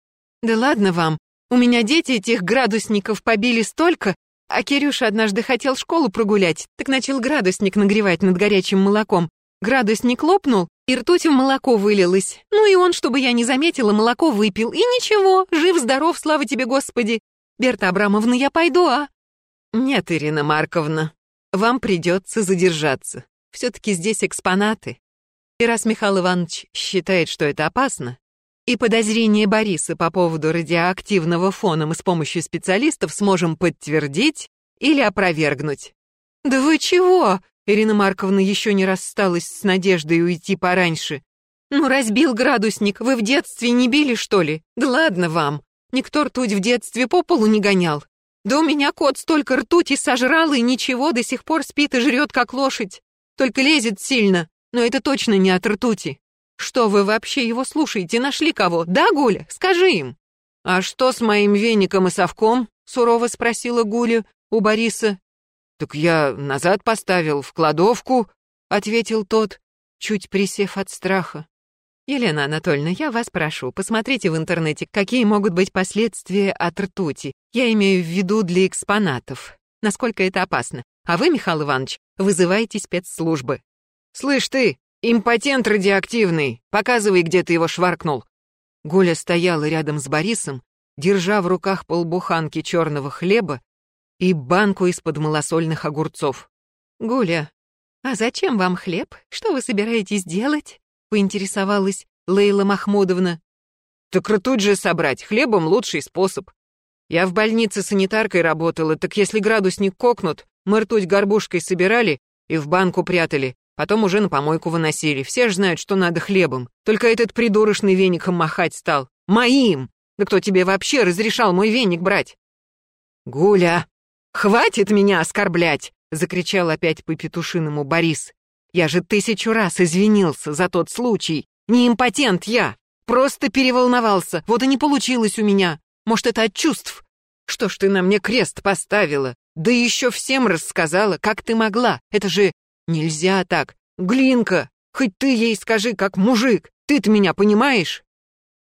«Да ладно вам, у меня дети этих градусников побили столько, а Кирюша однажды хотел школу прогулять, так начал градусник нагревать над горячим молоком. Градусник лопнул, и ртуть в молоко вылилась. Ну и он, чтобы я не заметила, молоко выпил. И ничего, жив-здоров, слава тебе, Господи. Берта Абрамовна, я пойду, а? Нет, Ирина Марковна, вам придется задержаться. Все-таки здесь экспонаты. И раз Михаил Иванович считает, что это опасно, и подозрения Бориса по поводу радиоактивного фона мы с помощью специалистов сможем подтвердить или опровергнуть. «Да вы чего?» Ирина Марковна еще не рассталась с надеждой уйти пораньше. «Ну, разбил градусник, вы в детстве не били, что ли? Да ладно вам. Никто ртуть в детстве по полу не гонял. Да у меня кот столько ртути сожрал и ничего, до сих пор спит и жрет, как лошадь. Только лезет сильно, но это точно не от ртути. Что вы вообще его слушаете, нашли кого? Да, Гуля? Скажи им». «А что с моим веником и совком?» — сурово спросила Гуля у Бориса. «Так я назад поставил, в кладовку», — ответил тот, чуть присев от страха. «Елена Анатольевна, я вас прошу, посмотрите в интернете, какие могут быть последствия от ртути. Я имею в виду для экспонатов. Насколько это опасно. А вы, Михаил Иванович, вызывайте спецслужбы». «Слышь ты, импотент радиоактивный, показывай, где ты его шваркнул». Гуля стояла рядом с Борисом, держа в руках полбуханки черного хлеба и банку из-под малосольных огурцов. «Гуля, а зачем вам хлеб? Что вы собираетесь делать?» — поинтересовалась Лейла Махмудовна. «Так ртуть же собрать, хлебом лучший способ. Я в больнице санитаркой работала, так если градусник кокнут, мы ртуть горбушкой собирали и в банку прятали, потом уже на помойку выносили. Все же знают, что надо хлебом. Только этот придурочный веником махать стал. Моим! Да кто тебе вообще разрешал мой веник брать?» «Гуля, «Хватит меня оскорблять!» — закричал опять по-петушиному Борис. «Я же тысячу раз извинился за тот случай. Не импотент я. Просто переволновался. Вот и не получилось у меня. Может, это от чувств. Что ж ты на мне крест поставила? Да еще всем рассказала, как ты могла. Это же нельзя так. Глинка, хоть ты ей скажи, как мужик. Ты-то меня понимаешь?»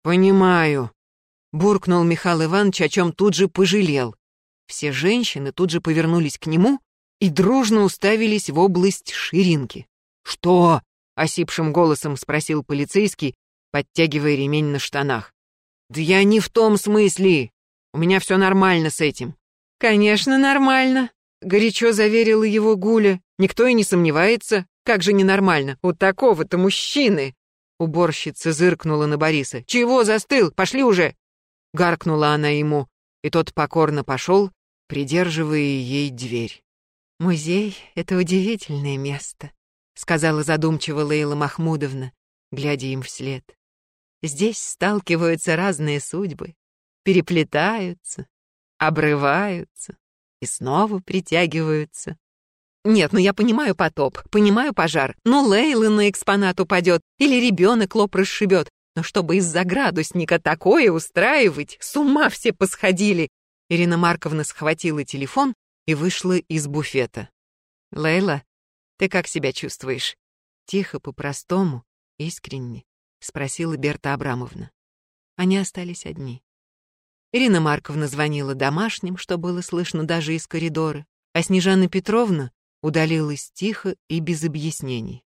«Понимаю», — буркнул Михаил Иванович, о чем тут же пожалел. Все женщины тут же повернулись к нему и дружно уставились в область ширинки. «Что?» — осипшим голосом спросил полицейский, подтягивая ремень на штанах. «Да я не в том смысле. У меня все нормально с этим». «Конечно, нормально», — горячо заверила его Гуля. «Никто и не сомневается. Как же ненормально? У такого-то мужчины!» Уборщица зыркнула на Бориса. «Чего застыл? Пошли уже!» Гаркнула она ему, и тот покорно пошел, придерживая ей дверь. «Музей — это удивительное место», — сказала задумчиво Лейла Махмудовна, глядя им вслед. Здесь сталкиваются разные судьбы, переплетаются, обрываются и снова притягиваются. Нет, ну я понимаю потоп, понимаю пожар. Ну Лейла на экспонат упадет или ребенок лоб расшибет. Но чтобы из-за градусника такое устраивать, с ума все посходили. Ирина Марковна схватила телефон и вышла из буфета. «Лейла, ты как себя чувствуешь?» Тихо, по-простому, искренне, спросила Берта Абрамовна. Они остались одни. Ирина Марковна звонила домашним, что было слышно даже из коридора, а Снежана Петровна удалилась тихо и без объяснений.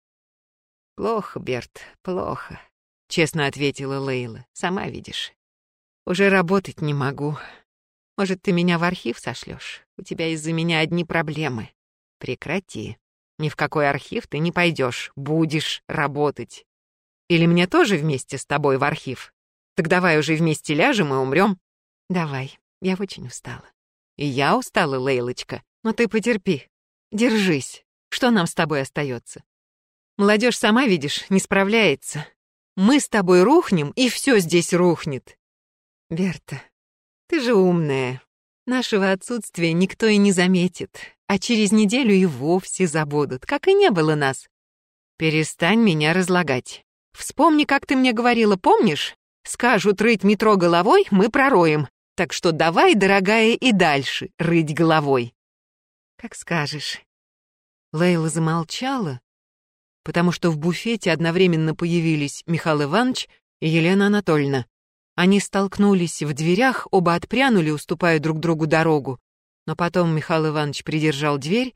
«Плохо, Берт, плохо», — честно ответила Лейла. «Сама видишь. Уже работать не могу. Может, ты меня в архив сошлёшь? У тебя из-за меня одни проблемы. Прекрати. Ни в какой архив ты не пойдёшь. Будешь работать. Или мне тоже вместе с тобой в архив? Так давай уже вместе ляжем и умрём. Давай. Я очень устала. И я устала, Лейлочка. Но ты потерпи. Держись. Что нам с тобой остается? Молодежь сама, видишь, не справляется. Мы с тобой рухнем, и все здесь рухнет. Берта, ты же умная. Нашего отсутствия никто и не заметит, а через неделю и вовсе забудут, как и не было нас. Перестань меня разлагать. Вспомни, как ты мне говорила, помнишь? Скажут рыть метро головой, мы пророем. Так что давай, дорогая, и дальше рыть головой. «Как скажешь». Лейла замолчала, потому что в буфете одновременно появились Михаил Иванович и Елена Анатольевна. Они столкнулись в дверях, оба отпрянули, уступая друг другу дорогу. Но потом Михаил Иванович придержал дверь,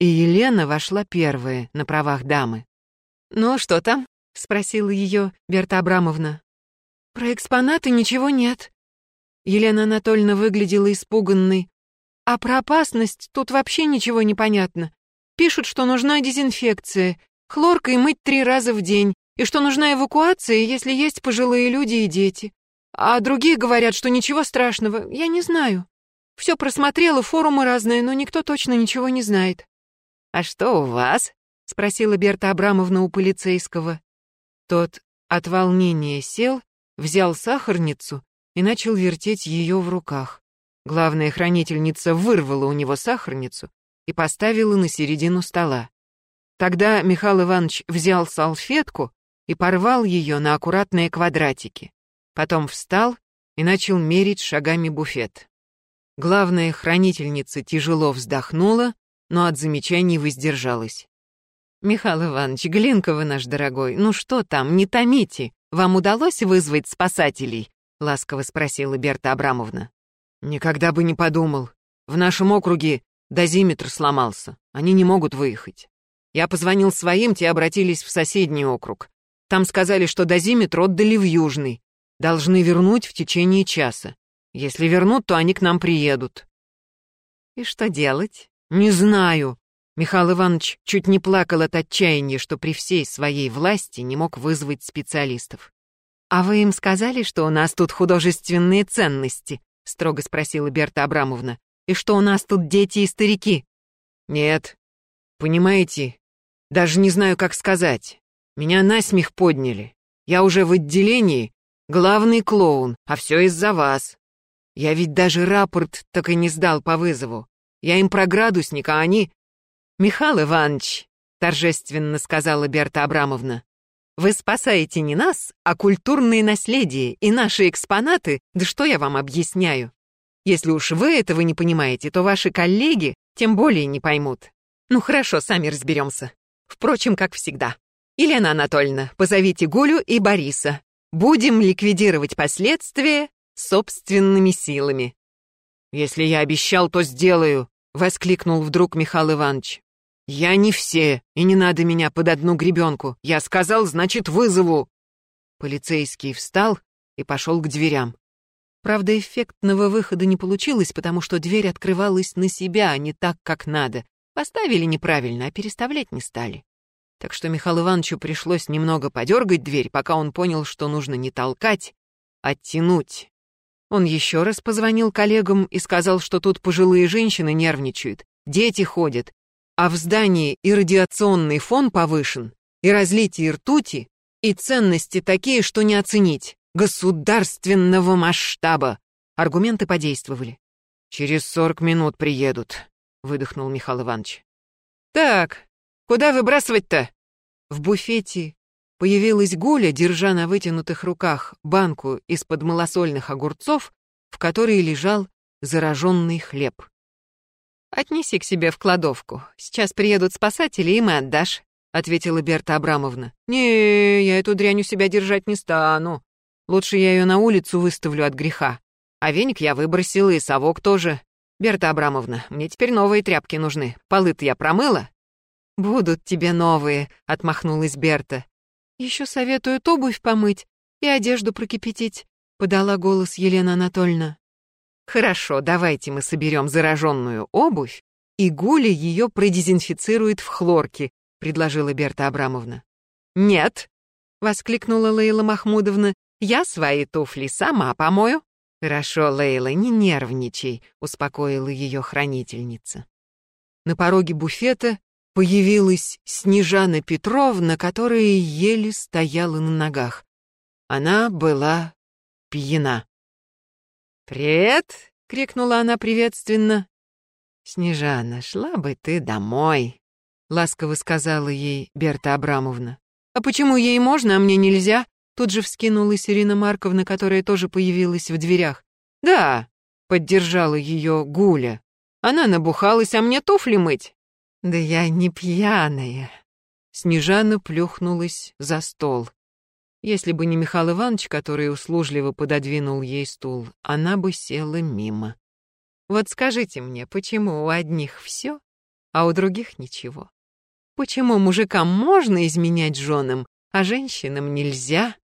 и Елена вошла первая на правах дамы. «Ну, что там?» — спросила ее Берта Абрамовна. «Про экспонаты ничего нет». Елена Анатольевна выглядела испуганной, а про опасность тут вообще ничего не понятно. Пишут, что нужна дезинфекция, хлоркой мыть три раза в день, и что нужна эвакуация, если есть пожилые люди и дети. А другие говорят, что ничего страшного, я не знаю. Все просмотрела, форумы разные, но никто точно ничего не знает. «А что у вас?» — спросила Берта Абрамовна у полицейского. Тот от волнения сел, взял сахарницу и начал вертеть ее в руках. Главная хранительница вырвала у него сахарницу и поставила на середину стола. Тогда Михаил Иванович взял салфетку и порвал ее на аккуратные квадратики. Потом встал и начал мерить шагами буфет. Главная хранительница тяжело вздохнула, но от замечаний воздержалась. «Михаил Иванович, Глинка наш дорогой, ну что там, не томите. Вам удалось вызвать спасателей?» — ласково спросила Берта Абрамовна. «Никогда бы не подумал. В нашем округе дозиметр сломался. Они не могут выехать. Я позвонил своим, те обратились в соседний округ. Там сказали, что дозиметр отдали в Южный. Должны вернуть в течение часа. Если вернут, то они к нам приедут». «И что делать?» «Не знаю». Михаил Иванович чуть не плакал от отчаяния, что при всей своей власти не мог вызвать специалистов. «А вы им сказали, что у нас тут художественные ценности?» — строго спросила Берта Абрамовна. «И что у нас тут дети и старики?» «Нет. Понимаете, даже не знаю, как сказать. Меня насмех подняли. Я уже в отделении, главный клоун, а все из-за вас. Я ведь даже рапорт так и не сдал по вызову. Я им про градусник, а они...» «Михаил Иванович», — торжественно сказала Берта Абрамовна, вы спасаете не нас, а культурные наследия и наши экспонаты, да что я вам объясняю? Если уж вы этого не понимаете, то ваши коллеги тем более не поймут. Ну хорошо, сами разберемся. Впрочем, как всегда. Елена Анатольевна, позовите Гулю и Бориса. Будем ликвидировать последствия собственными силами. Если я обещал, то сделаю, воскликнул вдруг Михаил Иванович. «Я не все, и не надо меня под одну гребенку. Я сказал, значит, вызову!» Полицейский встал и пошел к дверям. Правда, эффектного выхода не получилось, потому что дверь открывалась на себя, а не так, как надо. Поставили неправильно, а переставлять не стали. Так что Михаилу Ивановичу пришлось немного подергать дверь, пока он понял, что нужно не толкать, а тянуть. Он еще раз позвонил коллегам и сказал, что тут пожилые женщины нервничают, дети ходят, а в здании и радиационный фон повышен, и разлитие ртути, И ценности такие, что не оценить. Государственного масштаба. Аргументы подействовали. «Через сорок минут приедут», — выдохнул Михаил Иванович. «Так, куда выбрасывать-то?» В буфете появилась Гуля, держа на вытянутых руках банку из-под малосольных огурцов, в которой лежал зараженный хлеб. «Отнеси к себе в кладовку. Сейчас приедут спасатели, и мы отдашь», — ответила Берта Абрамовна. «Не, я эту дрянь у себя держать не стану. Лучше я ее на улицу выставлю от греха. А веник я выбросила, и совок тоже. Берта Абрамовна, мне теперь новые тряпки нужны. Полы-то я промыла?» «Будут тебе новые», — отмахнулась Берта. «Еще советуют обувь помыть и одежду прокипятить», — подала голос Елена Анатольевна. Хорошо, давайте мы соберем зараженную обувь, и Гуля ее продезинфицирует в хлорке, предложила Берта Абрамовна. Нет, воскликнула Лейла Махмудовна, я свои туфли сама помою. Хорошо, Лейла, не нервничай, успокоила ее хранительница. На пороге буфета появилась Снежана Петровна, которая еле стояла на ногах. Она была пьяна. «Привет!» — крикнула она приветственно. «Снежана, шла бы ты домой», — ласково сказала ей Берта Абрамовна. «А почему ей можно, а мне нельзя?» Тут же вскинулась Ирина Марковна, которая тоже появилась в дверях. «Да», — поддержала ее Гуля. «Она набухалась, а мне туфли мыть». «Да я не пьяная». Снежана плюхнулась за стол. Если бы не Михаил Иванович, который услужливо пододвинул ей стул, она бы села мимо. Вот скажите мне, почему у одних все, а у других ничего? Почему мужикам можно изменять женам, а женщинам нельзя?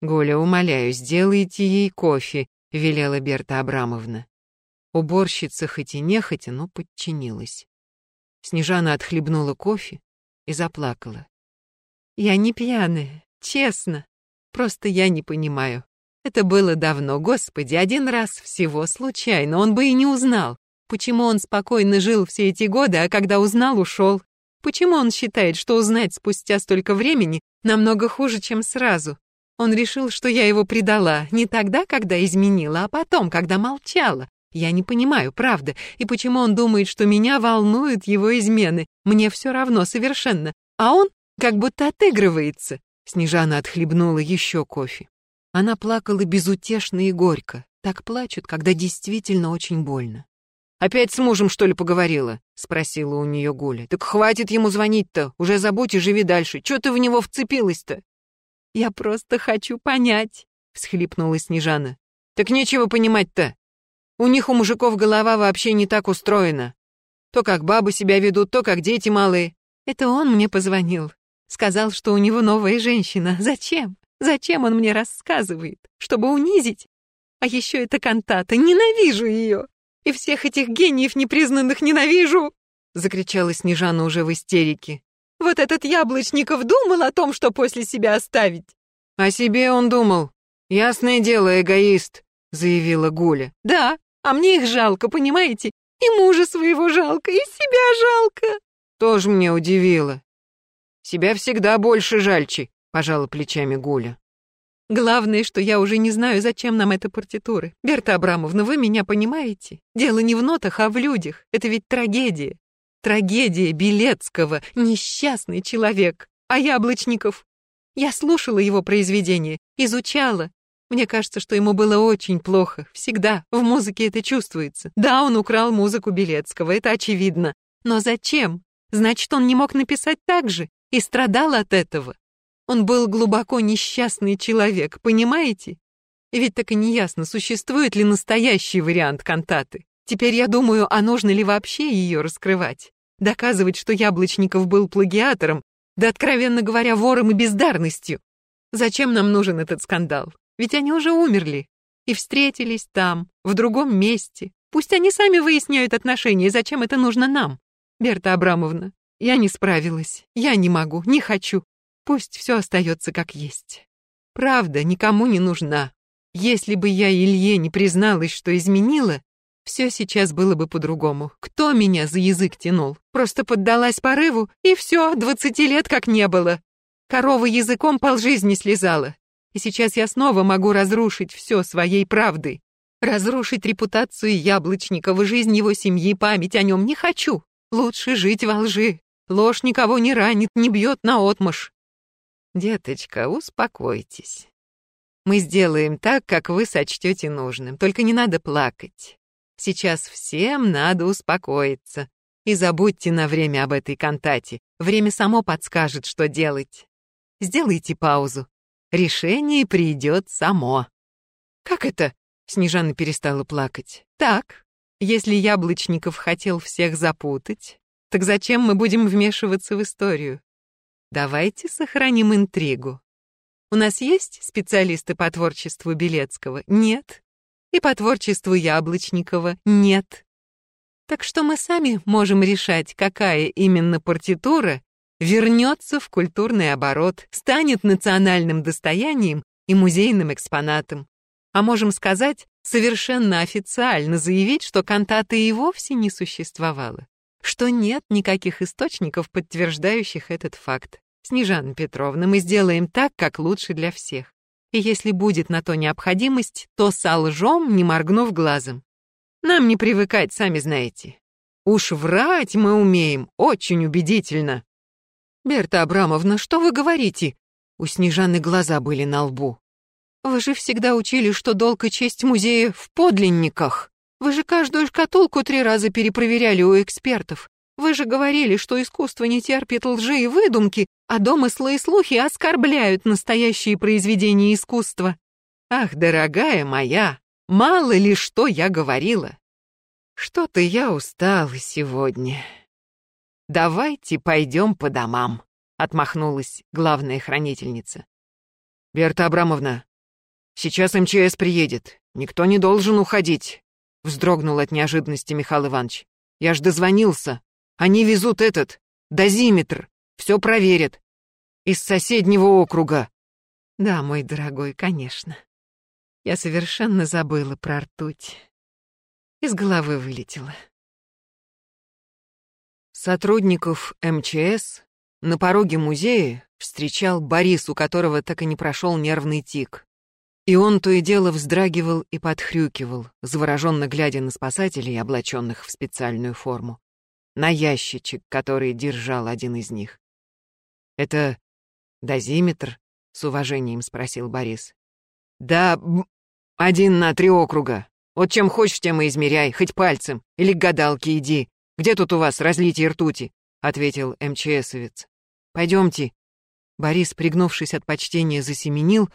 Голя, умоляю, сделайте ей кофе, велела Берта Абрамовна. Уборщица хоть и нехотя, но подчинилась. Снежана отхлебнула кофе и заплакала. «Я не пьяная, Честно. Просто я не понимаю. Это было давно, господи, один раз всего, случайно, он бы и не узнал. Почему он спокойно жил все эти годы, а когда узнал, ушел? Почему он считает, что узнать спустя столько времени намного хуже, чем сразу? Он решил, что я его предала, не тогда, когда изменила, а потом, когда молчала. Я не понимаю, правда, и почему он думает, что меня волнуют его измены. Мне все равно совершенно. А он как будто отыгрывается. Снежана отхлебнула еще кофе. Она плакала безутешно и горько. Так плачут, когда действительно очень больно. «Опять с мужем, что ли, поговорила?» — спросила у нее Гуля. «Так хватит ему звонить-то, уже забудь и живи дальше. Чего ты в него вцепилась-то?» «Я просто хочу понять», — всхлипнула Снежана. «Так нечего понимать-то. У них у мужиков голова вообще не так устроена. То как бабы себя ведут, то как дети малые». «Это он мне позвонил. Сказал, что у него новая женщина. Зачем? Зачем он мне рассказывает? Чтобы унизить? А еще эта кантата. Ненавижу ее! И всех этих гениев непризнанных ненавижу!» Закричала Снежана уже в истерике. «Вот этот Яблочников думал о том, что после себя оставить!» «О себе он думал. Ясное дело, эгоист», — заявила Гуля. «Да, а мне их жалко, понимаете? И мужа своего жалко, и себя жалко!» Тоже мне удивило. Себя всегда больше жальчи, пожала плечами Гуля. Главное, что я уже не знаю, зачем нам эта партитура. Берта Абрамовна, вы меня понимаете? Дело не в нотах, а в людях. Это ведь трагедия. Трагедия Белецкого, несчастный человек. А Яблочников? Я слушала его произведение, изучала. Мне кажется, что ему было очень плохо. Всегда. В музыке это чувствуется. Да, он украл музыку Белецкого, это очевидно. Но зачем? Значит, он не мог написать так же и страдал от этого. Он был глубоко несчастный человек, понимаете? Ведь так и не ясно, существует ли настоящий вариант кантаты. Теперь я думаю, а нужно ли вообще ее раскрывать? Доказывать, что Яблочников был плагиатором, да, откровенно говоря, вором и бездарностью. Зачем нам нужен этот скандал? Ведь они уже умерли и встретились там, в другом месте. Пусть они сами выясняют отношения, зачем это нужно нам? Берта Абрамовна, я не справилась. Я не могу, не хочу. Пусть все остается как есть. Правда никому не нужна. Если бы я Илье не призналась, что изменила, все сейчас было бы по-другому. Кто меня за язык тянул? Просто поддалась порыву, и все, двадцати лет как не было. корова языком полжизни слезала. И сейчас я снова могу разрушить все своей правдой. Разрушить репутацию Яблочникова, жизнь его семьи, память о нем не хочу. Лучше жить во лжи. Ложь никого не ранит, не бьет наотмашь. Деточка, успокойтесь. Мы сделаем так, как вы сочтете нужным. Только не надо плакать. Сейчас всем надо успокоиться. И забудьте на время об этой кантате. Время само подскажет, что делать. Сделайте паузу. Решение придет само. Как это? Снежана перестала плакать. Так, если Яблочников хотел всех запутать, так зачем мы будем вмешиваться в историю? Давайте сохраним интригу. У нас есть специалисты по творчеству Белецкого? Нет. И по творчеству Яблочникова? Нет. Так что мы сами можем решать, какая именно партитура вернется в культурный оборот, станет национальным достоянием и музейным экспонатом. А можем сказать, совершенно официально заявить, что кантата и вовсе не существовало, что нет никаких источников, подтверждающих этот факт. Снежана Петровна, мы сделаем так, как лучше для всех. И если будет на то необходимость, то солжем, не моргнув глазом. Нам не привыкать, сами знаете. Уж врать мы умеем очень убедительно. Берта Абрамовна, что вы говорите? У Снежаны глаза были на лбу. Вы же всегда учили, что долг и честь музея в подлинниках. Вы же каждую шкатулку три раза перепроверяли у экспертов. Вы же говорили, что искусство не терпит лжи и выдумки, а домыслы и слухи оскорбляют настоящие произведения искусства. Ах, дорогая моя, Мало ли что я говорила. Что-то я устала сегодня. Давайте пойдем по домам, отмахнулась главная хранительница. Берта Абрамовна, сейчас МЧС приедет. Никто не должен уходить. Вздрогнул от неожиданности Михаил Иванович. Я ж дозвонился. Они везут этот, дозиметр. Все проверят. Из соседнего округа. Да, мой дорогой, конечно. Я совершенно забыла про ртуть. Из головы вылетела. Сотрудников МЧС на пороге музея встречал Борис, у которого так и не прошел нервный тик. И он то и дело вздрагивал и подхрюкивал, завороженно глядя на спасателей, облаченных в специальную форму, на ящичек, который держал один из них. «Это дозиметр?» — с уважением спросил Борис. «Да, один на три округа. Вот чем хочешь, тем и измеряй, хоть пальцем. Или к гадалке иди. Где тут у вас разлитие ртути?» — ответил МЧСовец. «Пойдемте». Борис, пригнувшись от почтения, засеменил,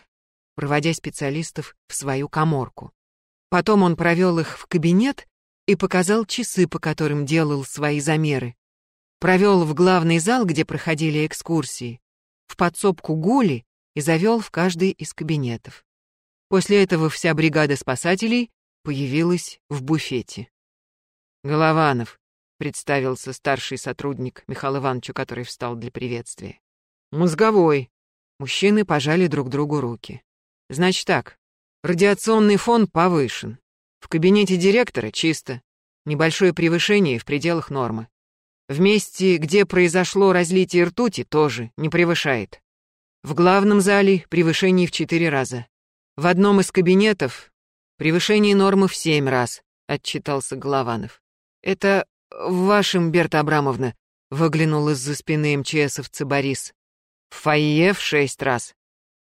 проводя специалистов в свою коморку. Потом он провел их в кабинет и показал часы, по которым делал свои замеры. Провел в главный зал, где проходили экскурсии, в подсобку Гули и завел в каждый из кабинетов. После этого вся бригада спасателей появилась в буфете. «Голованов», — представился старший сотрудник Михаил Ивановичу, который встал для приветствия. «Мозговой». Мужчины пожали друг другу руки. «Значит так, радиационный фон повышен. В кабинете директора чисто. Небольшое превышение в пределах нормы. В месте, где произошло разлитие ртути, тоже не превышает. В главном зале превышение в четыре раза. В одном из кабинетов превышение нормы в семь раз, отчитался Голованов. Это в вашем, Берта Абрамовна, выглянул из-за спины МЧСовца Борис. В фойе в шесть раз.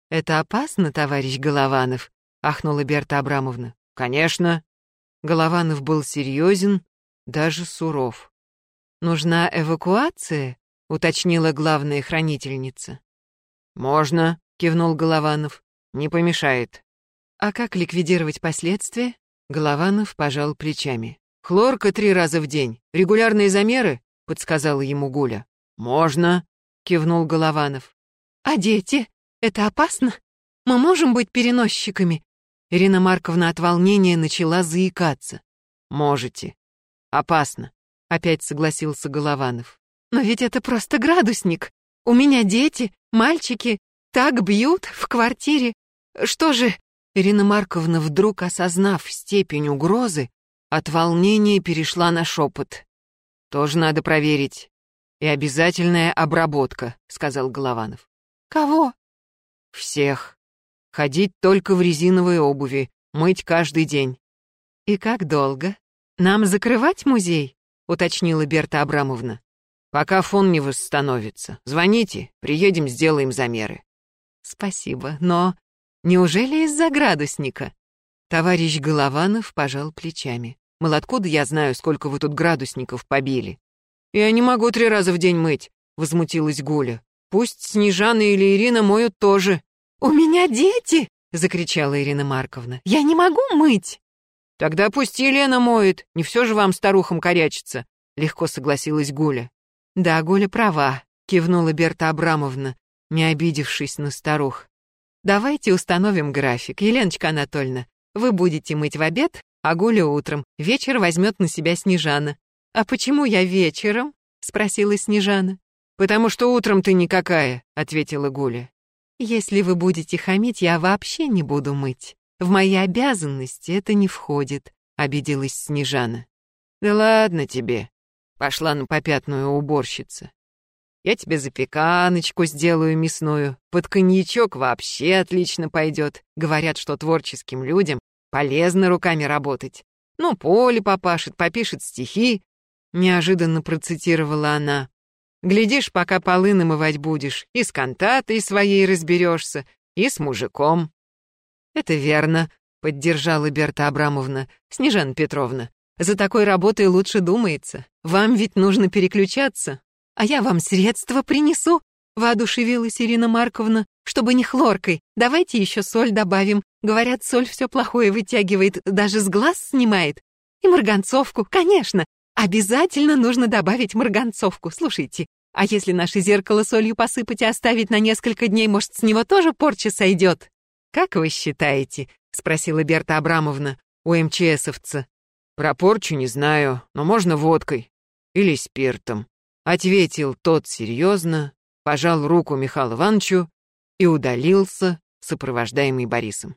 Это опасно, товарищ Голованов, ахнула Берта Абрамовна. Конечно. Голованов был серьезен, даже суров. Нужна эвакуация? уточнила главная хранительница. Можно, кивнул Голованов. Не помешает. А как ликвидировать последствия? Голованов пожал плечами. Хлорка три раза в день. Регулярные замеры? подсказала ему Гуля. Можно, кивнул Голованов. А дети? Это опасно? Мы можем быть переносчиками? Ирина Марковна от волнения начала заикаться. Можете. Опасно, опять согласился Голованов. Но ведь это просто градусник. У меня дети, мальчики, так бьют в квартире. Что же, Ирина Марковна, вдруг осознав степень угрозы, от волнения перешла на шепот. «Тоже надо проверить. И обязательная обработка», — сказал Голованов. Кого? Всех. Ходить только в резиновой обуви, мыть каждый день. И как долго? Нам закрывать музей? Уточнила Берта Абрамовна. Пока фон не восстановится. Звоните, приедем, сделаем замеры. Спасибо, но неужели из-за градусника? Товарищ Голованов пожал плечами. Мол, откуда я знаю, сколько вы тут градусников побили? Я не могу три раза в день мыть, возмутилась Гуля. Пусть Снежана или Ирина моют тоже. У меня дети, закричала Ирина Марковна. Я не могу мыть. Тогда пусть Елена моет, не все же вам старухам корячиться, легко согласилась Гуля. Да, Гуля права, кивнула Берта Абрамовна, не обидевшись на старух. Давайте установим график, Еленочка Анатольевна. Вы будете мыть в обед, а Гуля утром. Вечер возьмет на себя Снежана. А почему я вечером? спросила Снежана. Потому что утром ты никакая, ответила Гуля. Если вы будете хамить, я вообще не буду мыть. В мои обязанности это не входит, обиделась Снежана. Да ладно тебе, пошла на попятную уборщица. Я тебе запеканочку сделаю мясную, под коньячок вообще отлично пойдет. Говорят, что творческим людям полезно руками работать. Ну, поле попашет, попишет стихи. Неожиданно процитировала она. Глядишь, пока полы намывать будешь, и с кантатой своей разберешься, и с мужиком. «Это верно», — поддержала Берта Абрамовна. «Снежана Петровна, за такой работой лучше думается. Вам ведь нужно переключаться. А я вам средства принесу», — воодушевилась Ирина Марковна. «Чтобы не хлоркой. Давайте еще соль добавим. Говорят, соль все плохое вытягивает, даже с глаз снимает. И марганцовку, конечно. Обязательно нужно добавить марганцовку. Слушайте, а если наше зеркало солью посыпать и оставить на несколько дней, может, с него тоже порча сойдет?» «Как вы считаете?» — спросила Берта Абрамовна у МЧСовца. «Про порчу не знаю, но можно водкой или спиртом», — ответил тот серьезно, пожал руку Михаилу Ивановичу и удалился, сопровождаемый Борисом.